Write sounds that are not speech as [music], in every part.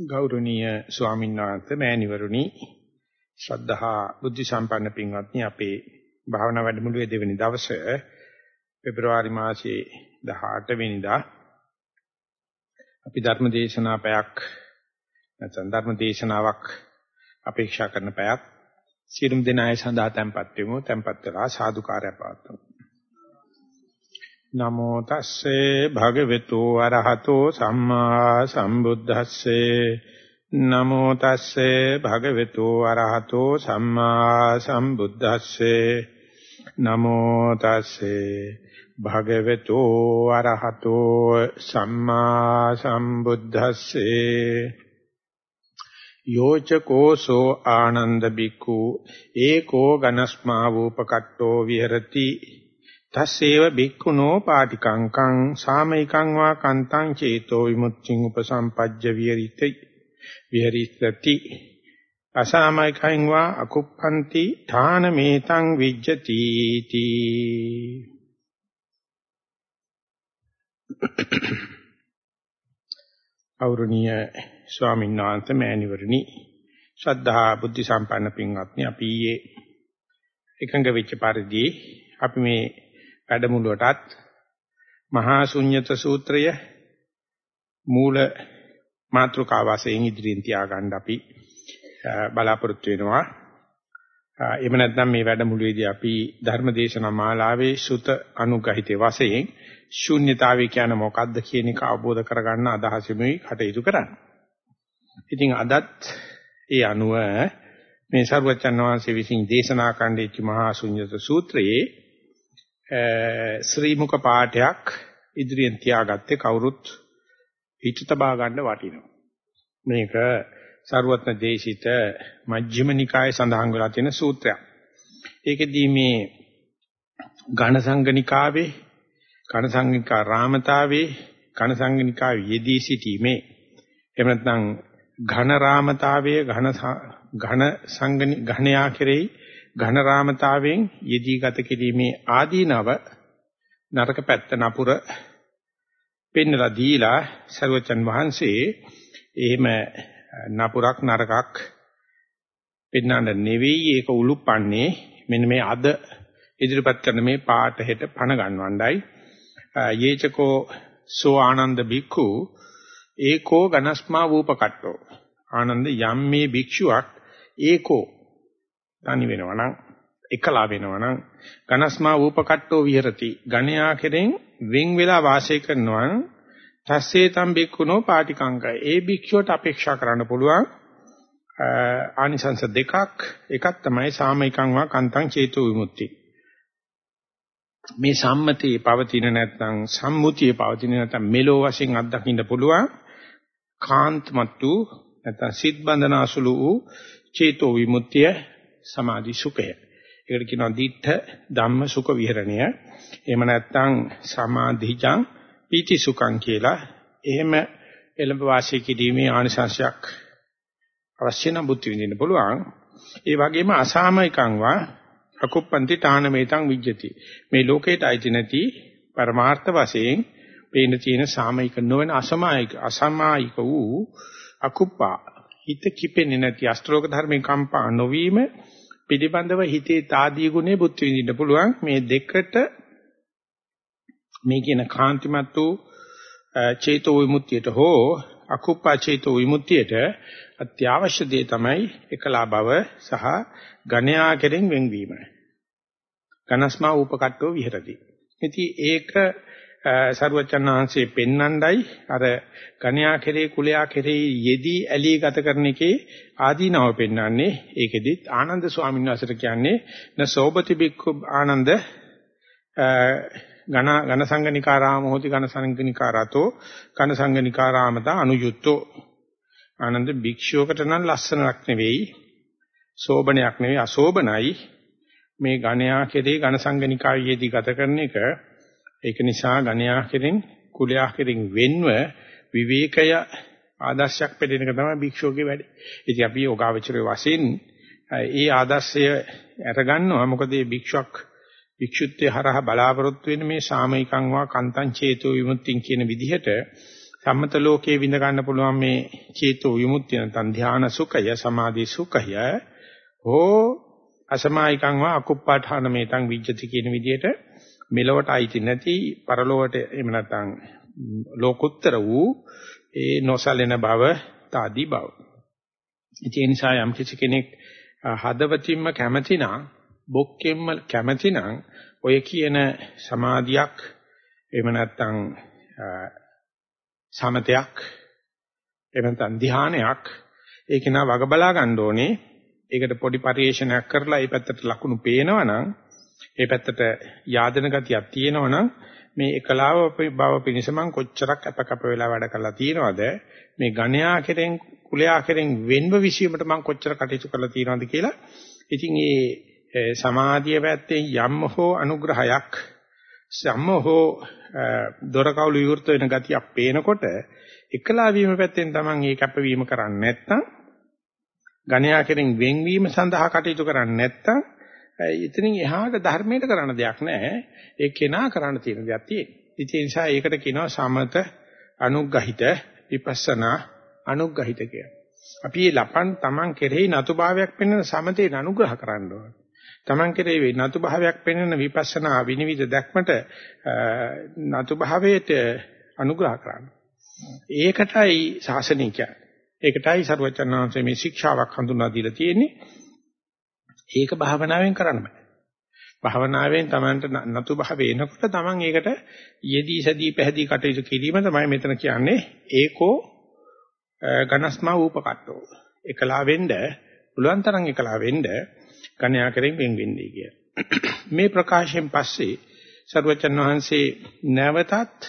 ගෞරවනීය ස්වාමීන් වහන්සේ මෑණිවරුනි ශ්‍රද්ධහා බුද්ධ සම්පන්න පින්වත්නි අපේ භාවනා වැඩමුළුවේ දෙවෙනි දවසේ පෙබරවාරි මාසයේ 18 වෙනිදා අපි ධර්ම දේශනා පැයක් නැත්නම් ධර්ම දේශනාවක් අපේක්ෂා කරන පැයක් සියලුම දෙනාය සඳහා tempත් වෙමු tempත් වෙලා සාදුකාරය පවත්වමු. නමෝ තස්සේ භගවතු අරහතෝ සම්මා සම්බුද්දස්සේ. නමෝ තස්සේ භගවතු අරහතෝ සම්මා සම්බුද්දස්සේ. නමෝ තස්සේ භගවතු අරහතෝ සම්මා සම්බුද්දස්සේ. යෝචකෝසෝ ආනන්ද බිකු ඒකෝ ගනස්මා වූපකට්ටෝ විහෙරති. තස්සේව බික්ඛුනෝ පාටිකංකං සාමයිකං වා කන්තං චේතෝ විමුක්තිං උපසම්පජ්ජ විහෙරිති විහෙරිස්සති අසාමයිකං වා අකුප්පන්ති ථාන මේතං විජ්ජති තී අවුරුණීය ස්වාමීන් වහන්සේ මෑණිවරණි. ශ්‍රද්ධා බුද්ධ සම්පන්න පින්වත්නි අපි ඊයේ එකඟ වෙච්ච පරිදි අපි මේ වැඩමුළුවටත් මහා ශුන්්‍යත සූත්‍රය මූල මාතෘකාව වශයෙන් ඉදිරියෙන් තියාගන්න අපි බලාපොරොත්තු වෙනවා. එහෙම නැත්නම් මේ වැඩමුළුවේදී අපි ධර්මදේශනා මාලාවේ සුත අනුගහිතේ වශයෙන් ශුන්්‍යතාවය කියන්නේ මොකක්ද කියන එක අවබෝධ කරගන්න අදහසෙමුයි කටයුතු කරන්නේ. ඉතින් අදත් ඒ අනුව මේ සර්වචන් වහන්සේ විසින් දේශනා කණ්ඩේච්ච මහා ශුන්්‍යත සූත්‍රයේ ශ්‍රී මුඛ පාඨයක් ඉදිරියෙන් තියාගත්තේ කවුරුත් හිත තබා ගන්න වටිනවා. මේක සරුවත්න දේශිත මජ්ක්‍ධිම නිකායේ සඳහන් වෙලා තියෙන සූත්‍රයක්. ඒකෙදී මේ ඝන සංගනිකාවේ ඝන සංගනිකා රාමතාවේ ඝන සංගනිකාවේ යෙදී සිටීමේ එහෙම නැත්නම් ඝන රාමතාවයේ ඝන ඝන සංගනි ඝණයා කෙරෙහි ඝන රාමතාවෙන් යෙදී ගත කිරීමේ ආදීනව නරක පැත්ත නපුර පෙන්නලා දීලා සරුවචන් වහන්සේ එහෙම නපුරක් නරකක් පෙන්වන්න නෙවෙයි. ඒක උලුප්පන්නේ මෙන්න මේ අද ඉදිරිපත් කරන මේ පාට හෙට පණ ගන්නවණ්ඩයි. යේචකෝ සෝ ආනන්ද බික්ඛු ඒකෝ ගනස්මා වූපකට්ටෝ. ආනන්ද යම් මේ භික්ෂුවක් ඒකෝ තනි වෙනවා නම් එකලා වෙනවා නම් ඝනස්මා ූපකට්ටෝ විහෙරති. ඝණයා කෙරෙන් වෙන් වෙලා වාසය කරනවා නම් තස්සේ තම් බික්කුණෝ පාටිකංකය ඒ භික්ෂුවට අපේක්ෂා කරන්න පුළුවන් ආනිසංස දෙකක්. එකක් තමයි සාමයිකං වා කන්තං චේතු විමුක්ති. මේ සම්මතිය පවතින නැත්නම් සම්මුතිය පවතින නැත්නම් මෙලෝ වශයෙන් අත්දකින්න පුළුවන්. කාන්තමත්තු නැත්නම් සිත් බඳන අසුළු වූ චේතෝ විමුක්තිය සමාධි සුඛය. ඒකට කියනවා දිඨ ධම්ම සුඛ විහරණය. එහෙම නැත්නම් සමාධිජං පීති සුඛං කියලා. එහෙම එළඹ වාසය කිරීමේ ආනිසංශයක් අවශ්‍ය නම් බුද්ධ විඳින්න පුළුවන්. ඒ වගේම අසාමයිකං වා අකුප්පන්ති තානමේතං විජ්ජති. මේ ලෝකේට අයිති නැති පරමාර්ථ වශයෙන් පේන තියෙන සාමයික නොවන අසමායික අසමායික වූ අකුප්පා හිත කිපෙන්නේ නැති අෂ්ටෝක ධර්මේ කම්පා නොවීම පිළිබඳව හිතේ తాදී ගුණේ බුද්ධ විඳින්න පුළුවන් මේ දෙකට මේ කියන කාන්තිමත් වූ චේතෝ විමුක්තියට හෝ අකුප්පා චේතෝ විමුක්තියට අත්‍යවශ්‍ය දේ තමයි එකලා බව සහ ඝණයා කෙරෙන් වෙන්වීම. ඝනස්මා උපකට්ටෝ විහෙරති. ඉතින් ඒක සරුවචනාංශයේ පෙන්නණ්ඩයි අර ගණ්‍යා කෙරේ කුලයා කෙරේ යෙදී ඇලී ගත කරන එකේ ආදීනව පෙන්වන්නේ. ඒකෙදිත් ආනන්ද ස්වාමීන් වහන්සේට කියන්නේ න සෝබති බික්ඛු ආනන්ද ඝන ඝන සංගනිකාරාම හෝති ඝන සංගනිකාරතෝ ඝන සංගනිකාරාමත අනුයුක්තෝ ආනන්ද භික්ෂුවකට නම් ලස්සනක් නෙවෙයි සෝබනයක් නෙවෙයි අසෝබනයි. මේ ඝණයා කෙරේ ඝන සංගනිකාවේදී ගත කරන එක ඒක නිසා ගණයා කෙරෙන් කුලයා කෙරෙන් වෙන්ව විවේකය ආදර්ශයක් පෙළෙන එක තමයි භික්ෂුවගේ වැඩ. ඉතින් අපි යෝගාවචරයේ වශයෙන් ඒ ආදර්ශය අරගන්නවා. මොකද මේ භික්ෂුවක් භික්ෂුත්වයේ හරහා බලාපොරොත්තු වෙන මේ සාමයිකං වා කන්තං චේතෝ විමුක්තිං කියන විදිහට සම්මත ලෝකයේ විඳ ගන්න පුළුවන් මේ චේතෝ විමුක්තිය නැත්නම් ධානා සුඛය සමාධි සුඛය හෝ අසමායිකං වා අකුප්පාඨාන මේතං විජ්ජති කියන විදිහට මෙලොවට අයිති නැති පරලොවට එහෙම නැත්නම් ලෝකුත්තර වූ ඒ නොසලෙන බව තාදී බව. ඒ නිසා යම් කිසි කෙනෙක් හදවතින්ම කැමතිනම් බොක්කෙන්ම කැමතිනම් ඔය කියන සමාධියක් එහෙම නැත්නම් සමතයක් එහෙම නැත්නම් ධානයක් ඒක නා වග බලා ගන්න ඕනේ. ඒකට පොඩි පරිේශනයක් කරලා ඒ පැත්තට ලකුණු පේනවනම් ඒ පැත්තට යාදන ගතියක් තියෙනවනම් මේ එකලාව බව පිණිස මං කොච්චරක් අපකප වෙලා වැඩ කරලා තියෙනවද? මේ ගණ්‍යා කෙරෙන් කුලයා කෙරෙන් වෙන්ව විශ්ීමට මං කොච්චර කටයුතු කරලා තියෙනවද කියලා. ඉතින් ඒ සමාධිය පැත්තෙන් යම් හෝ අනුග්‍රහයක් සම්ම හෝ දොරකවුළු විවෘත වෙන ගතියක් පේනකොට එකලා වීම පැත්තෙන් Taman ඒ කැපවීම කරන්නේ නැත්නම් ගණ්‍යා කෙරෙන් වෙන්වීම සඳහා කටයුතු කරන්නේ නැත්නම් එතනින් එහාට ධර්මයට කරන්න දෙයක් නැහැ. ඒ කෙනා කරන්න තියෙන දෙයක් තියෙනවා. ඒ නිසා ඒකට කියනවා සමත අනුග්‍රහිත විපස්සනා අනුග්‍රහිත කියලා. අපි මේ ලපන් Taman කෙරෙහි නතු භාවයක් පෙන්වන සමතේ අනුග්‍රහ කරන්න ඕන. Taman කෙරෙහි නතු භාවයක් පෙන්වන විපස්සනා විනිවිද දැක්මට නතු භාවයට අනුග්‍රහ කරන්න. ඒකටයි ශාසනය කියන්නේ. ඒකටයි සරුවචනාංශයේ මේ ශික්ෂාවක් හඳුන්වා දීලා තියෙන්නේ. ඒක භාවනාවෙන් කරන්න බෑ. භාවනාවෙන් Tamanට නතු භාව එනකොට Taman ඒකට යෙදී සදී පැහැදී කටයුතු කිරීම තමයි මෙතන කියන්නේ ඒකෝ ඝනස්මා ූපකට්ටෝ. එකලා වෙන්න පුළුවන් තරම් එකලා වෙන්න කණ්‍යා කරෙන් වෙන් වෙන්නේ කිය. [clears throat] මේ ප්‍රකාශයෙන් පස්සේ සර්වචන් වහන්සේ නැවතත්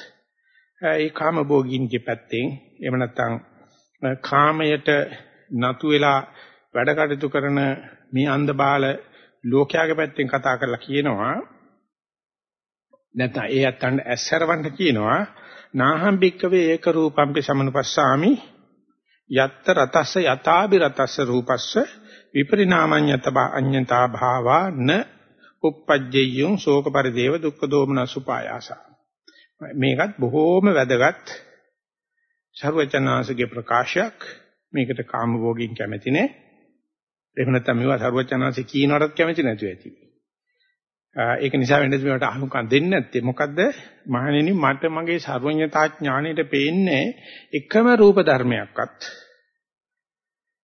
ඒ කාම භෝගින්ගේ පැත්තෙන් එහෙම නැත්නම් කාමයට නතු වෙලා වැඩ කටයුතු කරන මේ අන්ධ බාල ලෝකයාගේ පැත්තෙන් කතා කරලා කියනවා. නැත්නම් ඒ අත්තන්ට ඇස්සරවන්න කියනවා. නාහම් බික්කවේ ඒක රූපම්පි සමනුපස්සාමි. යත්ත රතස්ස යතාබි රතස්ස රූපස්ස. විපරිණාමඤ්ඤත අඤ්ඤතා භාවා න uppajjeyun ශෝක පරිදේව දුක්ඛ දෝමන සුපායාස මේකත් බොහෝම වැදගත් ਸਰවචනාසගේ ප්‍රකාශයක්. මේකට කාම භෝගින් කැමති නෑ. එහෙම නැත්නම් මේවා සරුවචනාංශي කියනවටත් කැමති නැතුව ඇති. ඒක නිසා වෙන්නේ මේවට අහුම්කම් දෙන්නේ නැත්තේ මොකද්ද? මහණෙනි මට මගේ සර්වඥතා ඥාණයට පේන්නේ එකම රූප ධර්මයක්වත්.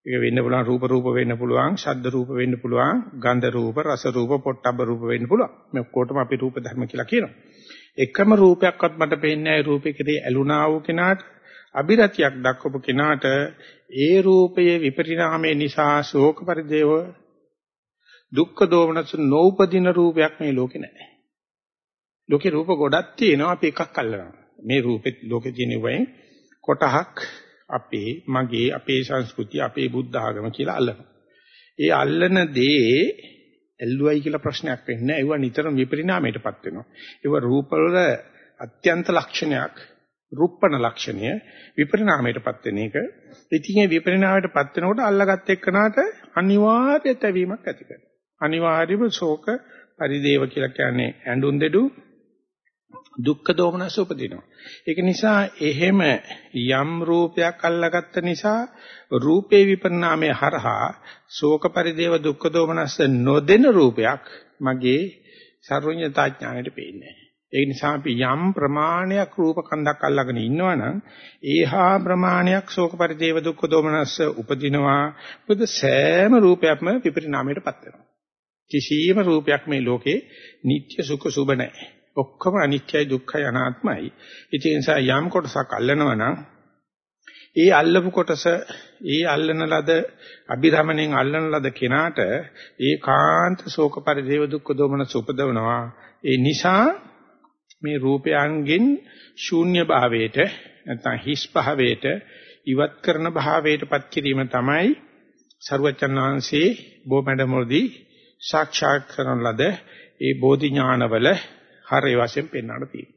ඒක වෙන්න පුළුවන් රූප රූප වෙන්න පුළුවන්, ශබ්ද රූප වෙන්න පුළුවන්, ගන්ධ රූප, රස රූප, පොට්ටබ්බ රූප වෙන්න පුළුවන්. මේ ඔක්කොටම අපි රූප ධර්ම කියලා කියනවා. එකම රූපයක්වත් මට පේන්නේ නැහැ රූපේ කෙරේ ඇලුනා වූ කෙනාට අභිරතියක් දක්වපු කෙනාට ඒ රූපයේ විපරිණාමය නිසා ශෝක පරිදේව දුක්ඛ දෝමනස නොඋපදින රූපයක් මේ ලෝකේ නැහැ. ලෝකේ රූප ගොඩක් තියෙනවා අපි එකක් අල්ලනවා. මේ රූපෙත් ලෝකේ තියෙන වයින් කොටහක් අපේ මගේ අපේ සංස්කෘතිය අපේ බුද්ධ ආගම කියලා අල්ලනවා. ඒ අල්ලන දේ ඇල්ලුවයි කියලා ප්‍රශ්නයක් වෙන්නේ නැහැ. ඒවා නිතරම විපරිණාමයටපත් වෙනවා. ඒවා රූපවල අත්‍යන්ත ලක්ෂණයක් රුප්පණ ලක්ෂණය විපරිණාමයටපත් වෙන එක. ඉතින් ඒ විපරිණාමයටපත් වෙනකොට අල්ලගත් එක්කනට අනිවාර්ය තැවීමක් ඇති කරනවා. අනිවාර්යම ශෝක පරිදේව කියලා කියන්නේ ඇඬුම් දෙඩු දුක්ඛ දෝමනස උපදිනවා. ඒක නිසා එහෙම යම් රූපයක් අල්ලගත්ත නිසා රූපේ විපරිණාමය හරහා ශෝක පරිදේව දුක්ඛ දෝමනස නොදෙන රූපයක් මගේ සර්වඥතා ඥාණයට පේන්නේ නැහැ. ඒ නිසා අපි යම් ප්‍රමාණයක් රූප කන්දක් අල්ලගෙන ඉන්නවනම් ඒහා ප්‍රමාණයක් ශෝක පරිදේව දුක්ඛ දෝමනස්ස උපදිනවා. බුදු සෑම රූපයක්ම විපරිණාමයටපත් වෙනවා. කිසියම් රූපයක් මේ ලෝකේ නিত্য සුඛ සුබ නැහැ. ඔක්කොම අනිත්‍යයි දුක්ඛයි අනාත්මයි. ඒ නිසා යම් කොටසක් අල්ලනවනම් ඒ අල්ලපු කොටස ඒ අල්ලන ලද අභිරමණයෙන් අල්ලන ලද කෙනාට ඒකාන්ත ශෝක පරිදේව දුක්ඛ දෝමනස්ස උපදවනවා. ඒ නිසා මේ රූපයන්ගෙන් ශූන්‍ය භාවයට නැත්නම් හිස් භාවයට ඉවත් කරන භාවයටපත් කිරීම තමයි සරුවචන් වහන්සේ බොමැඩමොල්දී සාක්ෂාත් කරන ලද ඒ බෝධි ඥානවල හරය වශයෙන් පෙන්වන්න තියෙනවා.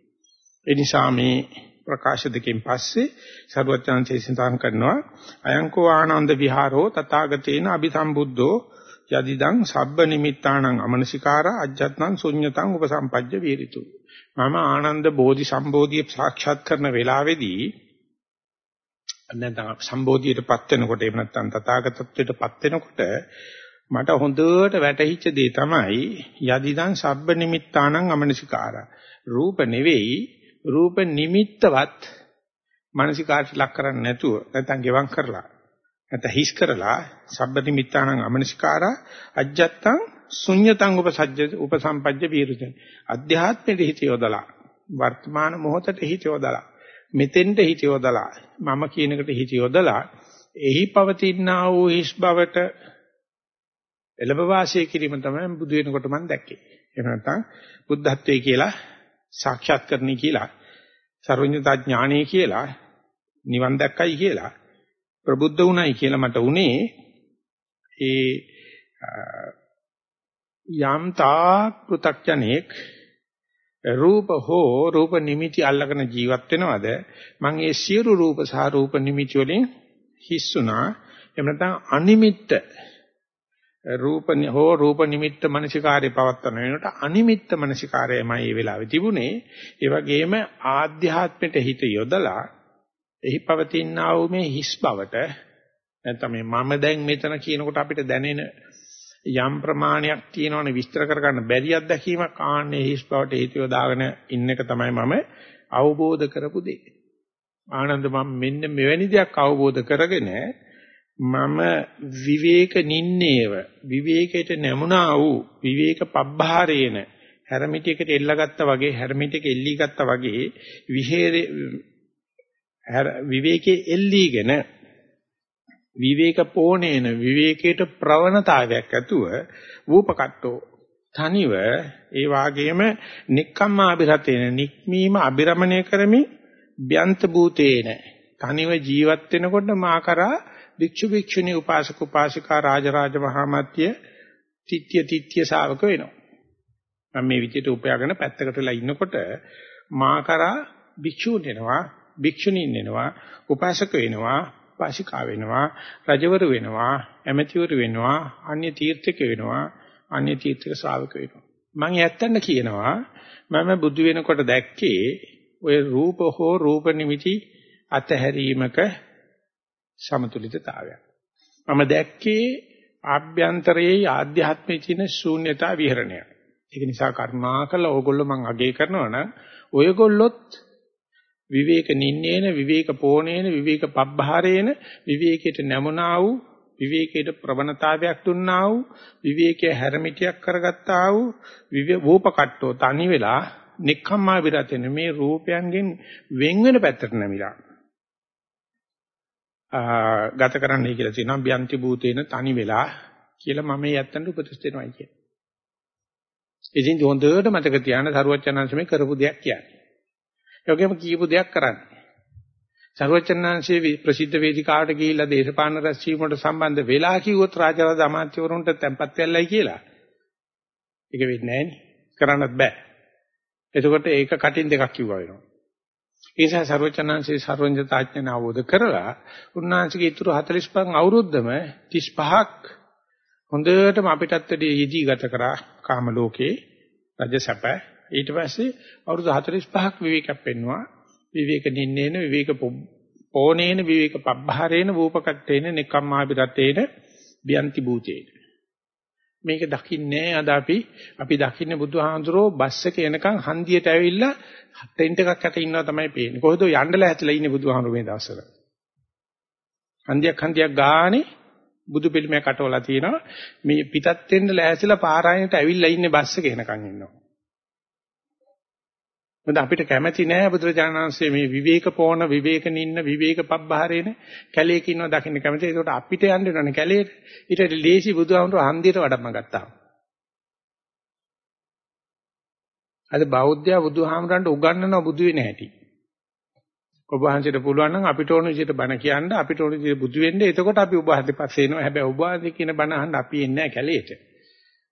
ඒ නිසා මේ ප්‍රකාශ දෙකෙන් පස්සේ සරුවචන්සේ සඳහන් කරනවා අයංකෝ ආනන්ද විහාරෝ තථාගතේන අபிසම්බුද්ධෝ යදිදං සබ්බ නිමිත්තාණං අමනසිකාරා අජ්ජත්නං ශුඤ්ඤතං උපසම්පජ්ජ වීරිතු මම ආනන්ද බෝධි සම්බෝධිය සාක්ෂාත් කරන වෙලාවේදී නැත්නම් සම්බෝධියටපත් වෙනකොට එහෙම නැත්නම් තථාගතත්වයටපත් වෙනකොට මට හොඳට වැටහිච්ච දේ තමයි යදිදං සබ්බ නිමිත්තානං අමනසිකාරා. රූප නෙවෙයි රූප නිමිත්තවත් මානසිකාර්ය ලක් කරන්නේ නැතුව නැත්නම් ගෙවම් කරලා නැත්නම් හිස් කරලා සබ්බ නිමිත්තානං අමනසිකාරා අජ්ජත්තං ශුන්්‍යතං උපසජ්ජ උපසම්පජ්ජ විරුද්ධ අධ්‍යාත්මෙට හිත යොදලා වර්තමාන මොහොතට හිත යොදලා මෙතෙන්ට හිත යොදලා මම කියන එකට හිත යොදලා එහි පවතිනා වූ හිස් බවට එළඹ වාසය කිරීම තමයි බුදු වෙනකොට මම දැක්කේ. එහෙම නැත්නම් බුද්ධත්වයේ කියලා සාක්ෂාත් කරණි කියලා සර්වඥතා ඥානෙ කියලා නිවන් දැක්කයි කියලා ප්‍රබුද්ධ වුණයි කියලා මට උනේ ඒ යම් තාක් පෘ탁ජනෙක් රූප හෝ රූප නිමිති අල්ලගෙන ජීවත් වෙනවද? මම ඒ සියලු රූප සහ රූප නිමිති වලින් හිස්සුණා. එහෙම නැත්නම් අනිමිත්ත රූප හෝ රූප නිමිත්ත මනසිකාරය පවත්තන වෙනකොට අනිමිත්ත මනසිකාරයමයි මේ වෙලාවේ තිබුණේ. ඒ වගේම ආධ්‍යාත්මයට හිත යොදලා එහි පවතිනා වූ මේ හිස් බවට නැත්නම් මේ මම දැන් මෙතන කියනකොට අපිට දැනෙන යම් ප්‍රමාණයක් තියෙනවනේ විස්තර කරගන්න බැරි අත්දැකීමක් ආන්නේ හිස් බවට හේතු යොදාගෙන ඉන්න එක තමයි මම අවබෝධ කරපු දේ. ආනන්ද මම මෙන්න මෙවැනි දෙයක් අවබෝධ කරගෙන මම විවේක නින්නේව විවේකයට නැමුණා වූ විවේක පබ්බහරේන හැරමිටියකට එල්ලගත්තා වගේ හැරමිටියක එල්ලී ගත්තා වගේ විහෙරේ විවේකයේ එල්ලීගෙන විවේක පෝණේන විවේකයට ප්‍රවණතාවයක් ඇතුව වූපකට්ටෝ තනිව ඒ වාගේම නික්කම්මාභිරතේන නික්මීම අබිරමණය කරමි බ්‍යන්ත භූතේන තනිව ජීවත් වෙනකොට මා කරා භික්ෂු භික්ෂුණී උපාසක උපාසිකා රාජරාජ මහාමත්ය තිත්‍ය තිත්‍ය ශාවක වෙනවා. මම මේ විදිහට උපයාගෙන පැත්තකට වෙලා ඉන්නකොට මා කරා භික්ෂුන් එනවා, භික්ෂුණීන් එනවා, උපාසක වෙනවා, උපාසිකා වෙනවා, රජවරු වෙනවා, ඇමතිවරු වෙනවා, අන්‍ය තීර්ථක වෙනවා, අන්‍ය තීර්ථක ශ්‍රාවක වෙනවා. මම ඇත්තන්න කියනවා මම බුදු වෙනකොට දැක්කේ ඔය රූප හෝ රූප නිමිති අතහැරීමක සමතුලිතතාවයක්. මම දැක්කේ ආභ්‍යන්තරයේ ආධ්‍යාත්මයේ තියෙන ශූන්‍යතා විහරණය. ඒක නිසා කර්මාකල ඕගොල්ලෝ මං අගය කරනවා නම් ඔයගොල්ලොත් විවේක නින්නේන විවේක පෝණේන විවේක පබ්බහරේන විවේකයට නැමුණා වූ විවේකයට ප්‍රවණතාවයක් දුන්නා වූ විවේකයේ හැරමිටියක් කරගත්තා වූ විවේකෝපකට්ටෝ තනි වෙලා නික්කම්මා විරතෙන මේ රූපයන්ගෙන් වෙන් වෙන පැත්තට නැමිලා ගත කරන්නයි කියලා තියෙනවා බ්‍යන්ති භූතේන තනි වෙලා කියලා මම මේ යත්තන්ට උපදෙස් දෙනවායි කියන්නේ. ඉතින් හොඳට මතක තියාගන්න සරුවචනංශ මේ කරපු දෙයක් කියන්නේ. යෝගෙම කියපු දෙයක් කරන්නේ. සර්වචන්නාංශයේ ප්‍රසිද්ධ වේදිකාවට ගිහිල්ලා දේශපාලන රැස්වීමකට සම්බන්ධ වෙලා කිව්වොත් රාජරාජ අමාත්‍යවරුන්ට tempත් වෙල්ලයි කියලා. ඒක වෙන්නේ කරන්නත් බෑ. එතකොට ඒක කටින් දෙකක් කිව්වා වෙනවා. ඒ නිසා සර්වචන්නාංශයේ සර්වඥතාඥාන අවබෝධ කරලා උන්වහන්සේගේ ඊතුරු 45 අවුරුද්දම 35ක් හොඳටම අපිටත් වැඩි යෙදී ගත කරා කාම ලෝකේ රජ සැප ඊට පස්සේ අවුරුදු 45ක් විවේකයක් පෙන්නවා විවේක නින්නේන විවේක පෝනේන විවේක පබ්බහරේන වූපකට්ටේන නිකම්මාබිරතේන බියන්ති භූතේන මේක දකින්නේ අද අපි අපි දකින්නේ බුදුහාඳුරෝ බස් එක එනකන් හන්දියට ඇවිල්ලා ටෙන්ට් එකක් යට ඉන්නවා තමයි පේන්නේ. කොහෙද යන්නලා ඇතලා ඉන්නේ බුදුහාඳුරෝ මේ දවස්වල. හන්දියක් හන්දියක් ගානේ බුදු පිළිමයක් අටවලා තියෙනවා. මේ පිටත් වෙන්න ලෑස්තිලා පාරායනට ඇවිල්ලා ඉන්නේ බස් එක එනකන් ඉන්නවා. මොකද අපිට කැමැති නෑ බුදුරජාණන් වහන්සේ මේ විවේක පෝන විවේක නින්න විවේක පබ්බහරේන කැලේක ඉන්නවා දකින්න කැමැති. ඒකට අපිට යන්න වෙනවනේ කැලේට. ඊට ලේසි බුදුහාමුදුරුවෝ හන්දියට වඩම්ම ගත්තා. අද බෞද්ධයා බුදුහාමුදුරන්ට උගන්වනවා බුදු වෙන හැටි. ඔබ වහන්සේට පුළුවන් නම් අපිට ඕන විදිහට බණ කියන්න අපිට ඕන විදිහට බුදු වෙන්න. එතකොට අපි ඔබ වහන්සේ පස්සේ එනවා. හැබැයි ඔබ වහන්සේ කියන බණ අහන්න අපි එන්නේ නැහැ කැලේට.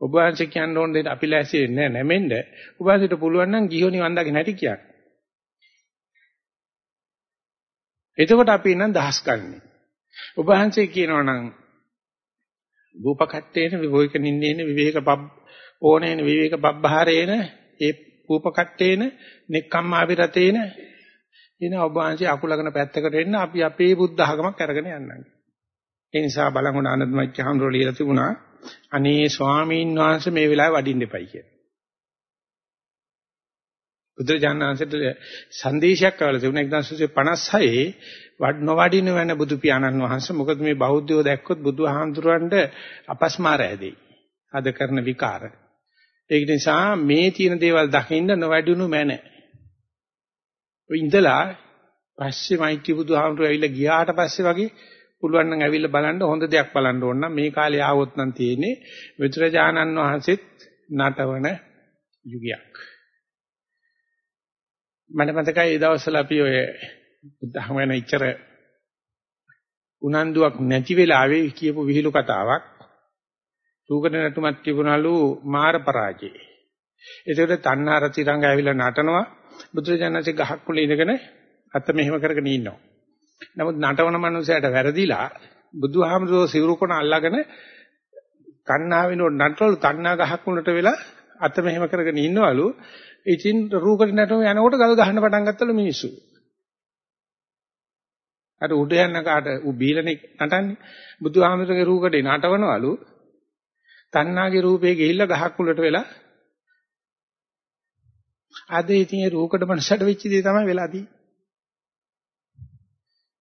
ඔබ වහන්සේ කියන්න ඕන දෙයට අපි ලෑස්ති වෙන්නේ නැහැ නැමෙන්න. ඔබ වහන්සේට පුළුවන් නම් ගිහෝ නිවන් දකින්න හැටි කියන්න. එතකොට අපි නම් දහස් ගන්නෙ. ඔබ වහන්සේ කියනවා නම් භූපකට්ටේන විවේක නින්නේන විවේක පබ් ඕනේන විවේක පබ්බහරේන ඒ භූපකට්ටේන නෙක්ඛම්මාවිරතේන එන ඔබ වහන්සේ අකුලගෙන පැත්තකට එන්න අපි අපේ බුද්ධ ආගමක් අරගෙන යන්නම්. ඒ නිසා බලංගොඩ ආනන්දමච්ච හඳුරෝ ලියලා තිබුණා අනේ ස්වාමීන් වහන්සේ මේ වෙලාවේ වඩින්න එපයි කියලා. බුදුරජාණන්සේට සංදේශයක් කවලා තිබුණා 1956 වඩ නොවඩින වෙන බුදු පියාණන් වහන්සේ මොකද මේ බෞද්ධයෝ දැක්කොත් බුදුහාමුදුරන්ට අපස්මාර ඇදෙයි. අද කරන විකාර. ඒක නිසා මේ තියෙන දේවල් දකින්න නොවැඩුණු මැන. ඔය ඉඳලා පස්සේ මෛත්‍රී බුදුහාමුදුරුවෝ ඇවිල්ලා ගියාට පස්සේ වගේ පුළුවන් නම් ඇවිල්ලා බලන්න හොඳ දෙයක් බලන්න ඕන නම් මේ කාලේ ආවොත් නම් තියෙන්නේ විතරජානන් වහන්සේත් නටවන යුගයක්. මට මතකයි ඒ දවස්වල අපි ඔය බුද්ධහම වෙන ඉච්චර උනන්දුවක් නැති වෙලාවේ කියපු විහිළු කතාවක් රූකඩ නටුමක් තිබුණලු මාර පරාජය. ඒකට තණ්හාරති රංග ඇවිල්ලා නටනවා බුදුරජාණන්සේ ගහක් මුල ඉඳගෙන අත මෙහෙම කරගෙන ඉන්නවා. නමුත් නටවන මනුස්සයාට වැරදිලා බුදුහාමුදුරුවෝ සිවුරු කොන අල්ලගෙන තණ්හා වෙනකොට නටවලු තණ්හා ගහක් මුලට වෙලා අත මෙහෙම කරගෙන ඉන්නවලු. ඉතින් රූකඩ නටුම යනකොට ගල් ගහන්න පටන් ගත්තලු මිනිස්සු. අර උඩ යන කාට ඌ බීලනේ නටන්නේ බුදුහාමුදුරගේ රූකඩේ නටවනවලු තණ්හාගේ රූපේ ගිහිල්ලා ගහක් උලට වෙලා අද ඉතින් ඒ රූකඩ මනසට වෙච්ච දේ තමයි වෙලා තියෙන්නේ.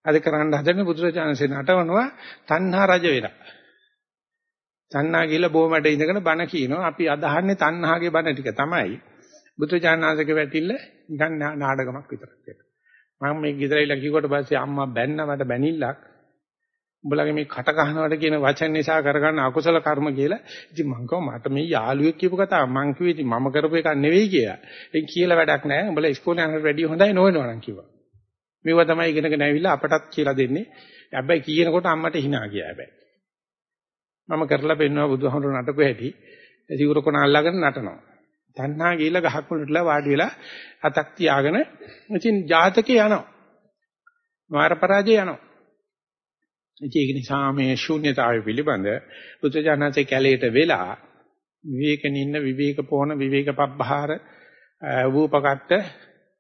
අද කරන්න හදන බුදුරජාණන්සේ නටවනවා තණ්හා රජ වෙලා. තණ්හා කියලා බොමඩ ඉඳගෙන බණ කියනවා. අපි අදහන්නේ තණ්හාගේ බණ ටික තමයි. බුදුරජාණන්සේගේ වැටිල්ල නිකන් නාඩගමක් විතරක් කියලා. මම මේ ගෙදරයිලා කිව්වට පස්සේ අම්මා බැන්න මට බැනිල්ලක් උඹලගේ මේ කට කහනවට කියන වචන නිසා කරගන්න අකුසල කර්ම කියලා. ඉතින් මං කව මට මේ යාළුවෙක් කියපු කතාව මං කිව්වේ ඉතින් මම කරපු එකක් නෙවෙයි කියලා. ඒක කියලා වැඩක් නැහැ. උඹලා ඉස්කෝලේ යනකට වැඩිය හොඳයි නොවෙනවා නම් කිව්වා. මේවා තමයි ඉගෙනගෙන ඇවිල්ලා අපටත් කියලා දෙන්නේ. හැබැයි කියනකොට අම්මට hina ගියා හැබැයි. මම කරලා පෙන්නවා බුදුහාමුදුරුවෝ නටපු හැටි. සිවුර කොන අල්ලගෙන නටනවා. තණ්හා ගිහිල්ලා ගහක් වලටලා වාඩි වෙලා අතක් තියාගෙන ඉතින් ජාතකේ යනවා. මාර පරාජය යනවා. ඒක නිසා මේ ශූන්‍යතාවය පිළිබඳ බුදුජානකසේ කැලේට වෙලා විවේකෙන ඉන්න විවේක පොහන විවේක පබ්බහාර වූපකට්ට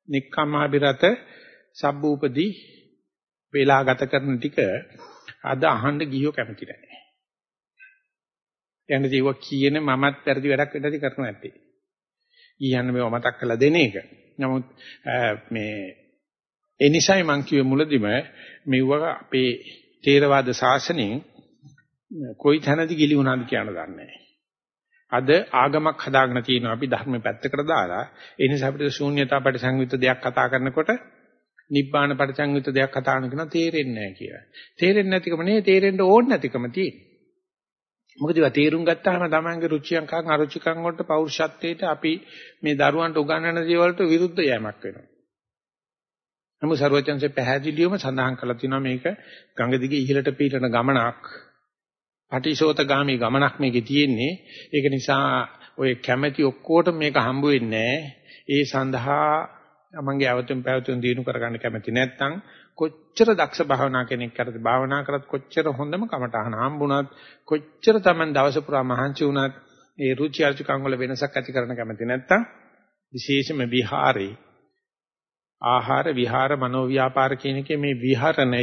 නික්කමාබිරත සබ්බූපදී වේලා ගත කරන ටික අද අහන්න ගියෝ කැමති නැහැ. යන්නේ ඒව කියන මමත් වැඩි වැඩක් වෙන්නදී කරනවා නැත්තේ. ඊයන්න මේව මතක් කරලා දෙන එක. නමුත් මේ ඒ නිසයි මම කිව්වේ මුලදිම මෙවුව අපේ තේරවාද ශාසනයෙන් කොයි තැනද ගිලි වුණාද කියන දන්නේ අද ආගමක් හදාගෙන තියෙනවා අපි ධර්ම පැත්තකට දාලා ඒ නිසා අපිට ශූන්‍යතා පරිසංයුක්ත දෙයක් කතා කරනකොට නිබ්බාන පරිසංයුක්ත දෙයක් කතා කරන කෙනා තේරෙන්නේ නැහැ කියලා. තේරෙන්නේ නැතිකම නෙවෙයි තේරෙන්න ඕන නැතිකම තියෙන්නේ. මොකද ඒවා තේරුම් ගත්තාම තමන්ගේ රුචියංකම් අරුචිකම් වලට පෞරුෂත්වයට අපි මේ දරුවන්ට උගන්වන දේවල්ට විරුද්ධ යෑමක් වෙනවා. නමුත් ਸਰවඥන්සේ පැහැදිලිවම සඳහන් කරලා තිනවා මේක ගඟ දිගේ ඉහළට පීරන ගමනක්. පටිශෝතගාමී ගමනක් මේකේ තියෙන්නේ. ඒක නිසා ඔය කැමැති ඔක්කොටම මේක හම්බ වෙන්නේ ඒ සඳහා තමන්ගේ අවතුම් පැවතුම් දිනු කරගන්න කැමැති නැත්නම් කොච්චර දක්ෂ භාවනා කෙනෙක් කරද භාවනා කරත් කොච්චර හොඳම කමටහන හම්බුණත් කොච්චර Taman දවස පුරා මහන්සි වුණත් ඒ රුචි අරුචිකම් වල වෙනසක් ඇති කරන්න කැමති නැත්තම් විශේෂම විහාරේ ආහාර විහාර මනෝ ව්‍යාපාර කියන එකේ මේ විහරණය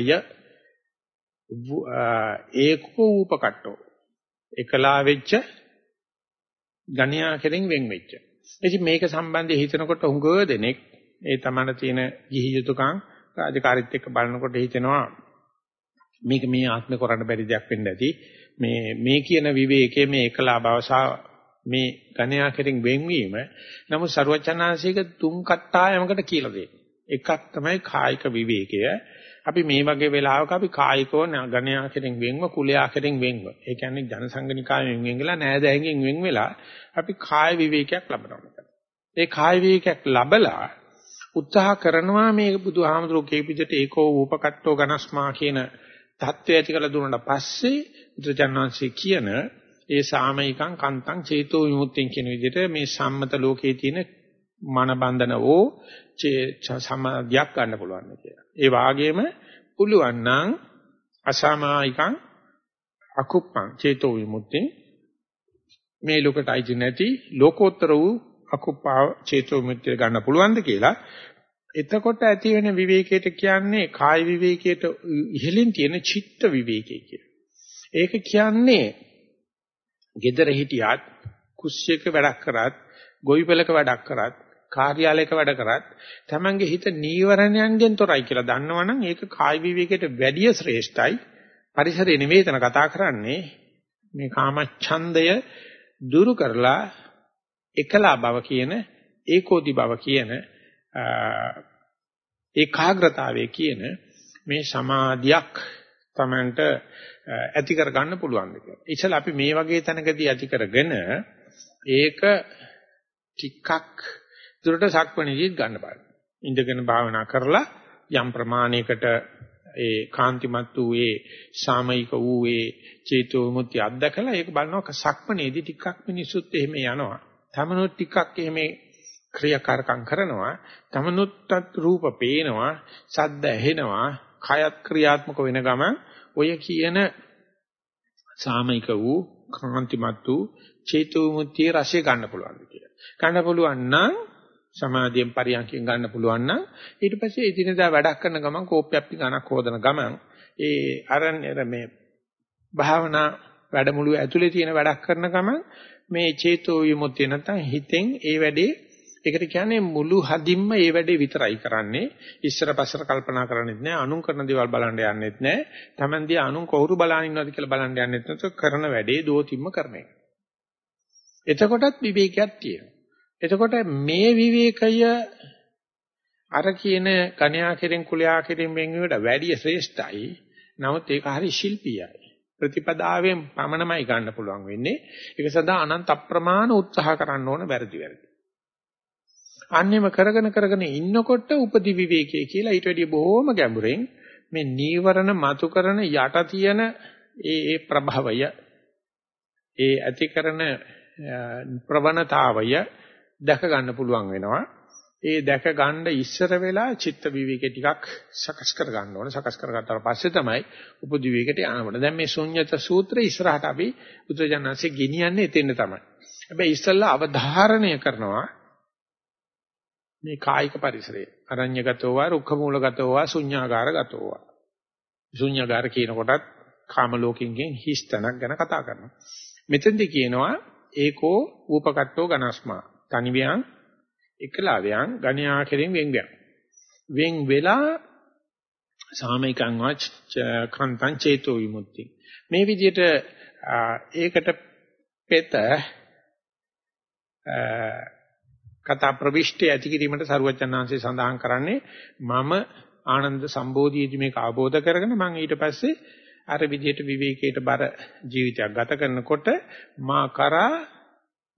ඒකෝ උපකට්ටෝ එකලා වෙච්ච ගණ්‍යා කෙරෙන් වෙන් වෙච්ච. ඉතින් මේක සම්බන්ධව හිතනකොට හුඟ දෙනෙක් ඒ තමන තියෙන ගිහි යුතුයකම් රාජකාරීත් එක්ක බලනකොට හිතෙනවා මේක මේ ආත්මේ කරන්න බැරි දෙයක් වෙන්න ඇති. මේ මේ කියන විවේකයේ මේ එකලා බවසා මේ ගණ්‍යා කෙරෙන් වෙන්වීම නමුත් ਸਰවචනාංශික තුන් කට්ටායමකට කියලා දෙන්නේ එකක් තමයි කායික විවේකය. අපි මේ වගේ වෙලාවක අපි කායිකව ගණ්‍යා කෙරෙන් වෙන්ව කුලයා කෙරෙන් වෙන්ව. ඒ කියන්නේ ජනසංගනිකායෙන් වෙන් වෙලා නෑදෑයන්ගෙන් වෙන් වෙලා අපි කාය විවේකයක් ලබනවා. ඒ කාය විවේකයක් ලබලා උත්සාහ කරනවා මේ බුදුහාමුදුරුවෝ කියපිට ඒකෝ උපකට්ටෝ ගනස්මා කියන தත්වය ඇති කරලා දුන්නාට පස්සේ බුදුචන්වංශී කියන ඒ සාමයිකං කන්තං චේතෝ විමුක්තිය කියන විදිහට මේ සම්මත ලෝකයේ තියෙන මන බන්ධනවෝ සමාධියක් ගන්න පුළුවන් කියලා. ඒ වාගේම පුළුවන් නම් අසමායිකං අකුප්පං චේතෝ විමුක්තිය මේ ලෝකයට අයිති නැති ලෝකෝත්තර වූ අකුප්පාව චේතෝ විමුක්තිය ගන්න පුළුවන්ද කියලා එතකොට ඇති වෙන විවේකයට කියන්නේ කාය විවේකයට ඉහළින් තියෙන චිත්ත විවේකය කියලා. ඒක කියන්නේ gedara hitiyat කුස්සියක වැඩක් කරත්, ගොවිපලක වැඩක් කරත්, කාර්යාලයක වැඩ කරත් තමන්ගේ හිත නීවරණයන්ගෙන් තොරයි කියලා දන්නවනම් ඒක කාය විවේකයට වැඩිය ශ්‍රේෂ්ඨයි. පරිසරය නිවේදන කතා කරන්නේ මේ කාමච්ඡන්දය දුරු කරලා එකලා බව කියන ඒකෝදි බව කියන ඒකාග්‍රතාවයේ කියන මේ සමාධියක් තමන්ට ඇති කර ගන්න පුළුවන් දෙයක්. ඉතල අපි මේ වගේ තැනකදී ඇති කරගෙන ඒක ටිකක් දුරට සක්මණේජීත් ගන්න බලන්න. ඉඳගෙන භාවනා කරලා යම් ප්‍රමාණයකට ඒ කාන්තිමත් වූ ඒ සාමයික වූ ඒ චේතෝ මුත්‍ය අත්දකලා ඒක බලනවා සක්මණේදී ටිකක් මිනිසුත් එහෙම යනවා. තමනුත් ටිකක් එහෙම ක්‍රියාකාරකම් කරනවා. තමනුත්ත් රූප පේනවා, ශබ්ද ඇහෙනවා, කයත් ක්‍රියාත්මක වෙන ගමන් ඔය කියන සාමයික වූ කාන්තිමත් වූ චේතෝ මුත්‍ය රසය ගන්න පුළුවන් කියලා. ගන්න පුළුවන් නම් සමාධියෙන් පරියන්කෙන් ගන්න පුළුවන් නම් ඊට පස්සේ එදිනදා වැඩක් කරන ගමන් කෝප්පයක් ගණක් හොදන ගමන් ඒ අරන්නේ මේ භාවනා වැඩමුළුව ඇතුලේ තියෙන වැඩක් කරන ගමන් මේ චේතෝ විමුක්තිය නැත්නම් හිතෙන් ඒ වැඩේ ඒකට කියන්නේ මුළු හදින්ම ඒ වැඩේ විතරයි කරන්නේ. ඉස්සර පස්සර කල්පනා කරන්නේත් නැහැ අනුන් කරන දේවල් බලන්න යන්නෙත් නැහැ Taman දිහා අනුන් කවුරු බලන ඉන්නවද කියලා බලන්න යන්නෙත් නැතුව කරන වැඩේ දෝතිම්ම කරන එක. එතකොටත් විවේකයක් තියෙනවා. එතකොට මේ විවේකය අර කියන කණ්‍යා කෙරෙන් කුලයා කෙරෙන් වෙන්වෙට වැඩි ශ්‍රේෂ්ඨයි. නමුත් ඒක හරි ශිල්පීයයි. ප්‍රතිපදාවෙන් පමණමයි ගන්න පුළුවන් වෙන්නේ. ඒක සදා අනන්ත අප්‍රමාණ උත්සාහ කරන්න ඕන වැරදි වැරදි. අන්නේම කරගෙන කරගෙන ඉන්නකොට උපදි විවේකයේ කියලා ඊට වැඩිය බොහොම ගැඹුරෙන් මේ නීවරණ මතු කරන යට තියෙන ඒ ඒ ප්‍රභවය ඒ ඇති කරන ප්‍රවණතාවය දැක ගන්න පුළුවන් වෙනවා. ඒ දැක ගන්න ඉස්සර වෙලා චිත්ත විවේකේ ටිකක් සකස් කර ගන්න ඕනේ. සකස් කරගත්තාට පස්සේ තමයි උපදි විවේකයට යනකොට. දැන් මේ ශුන්්‍යත සූත්‍රය ඉස්සරහට අපි බුදුජානන්සේ ගෙනියන්නේ එතෙන්න තමයි. හැබැයි ඉස්සල්ලා අවධාරණය කරනවා මේ කායික පරිසරය. අරඤ්‍යගතෝ වා රුක්ඛමූලගතෝ වා ශුන්‍යාගාරගතෝ වා. ශුන්‍යාගාර කියන කොටත් කාම ලෝකෙන්ගෙන් හිස්තනක් ගැන කතා කරනවා. මෙතෙන්දී කියනවා ඒකෝ ූපකට්ටෝ ගනස්මා තනිවියන් එකලාවයන් ගණ්‍යා කෙරෙන් වෙන්වියන් වෙන් වෙලා සාමිකං වාච කන්තං චේතෝ විමුක්ති මේ විදිහට ඒකට පෙත කතා ප්‍රවිෂ්ටි ඇති කිරීමට සරුවචනාංශය සඳහන් කරන්නේ මම ආනන්ද සම්බෝධියේදී මේක අවබෝධ කරගෙන මම ඊට පස්සේ අර විදිහට විවේකයට බර ජීවිතයක් ගත කරනකොට මා කරා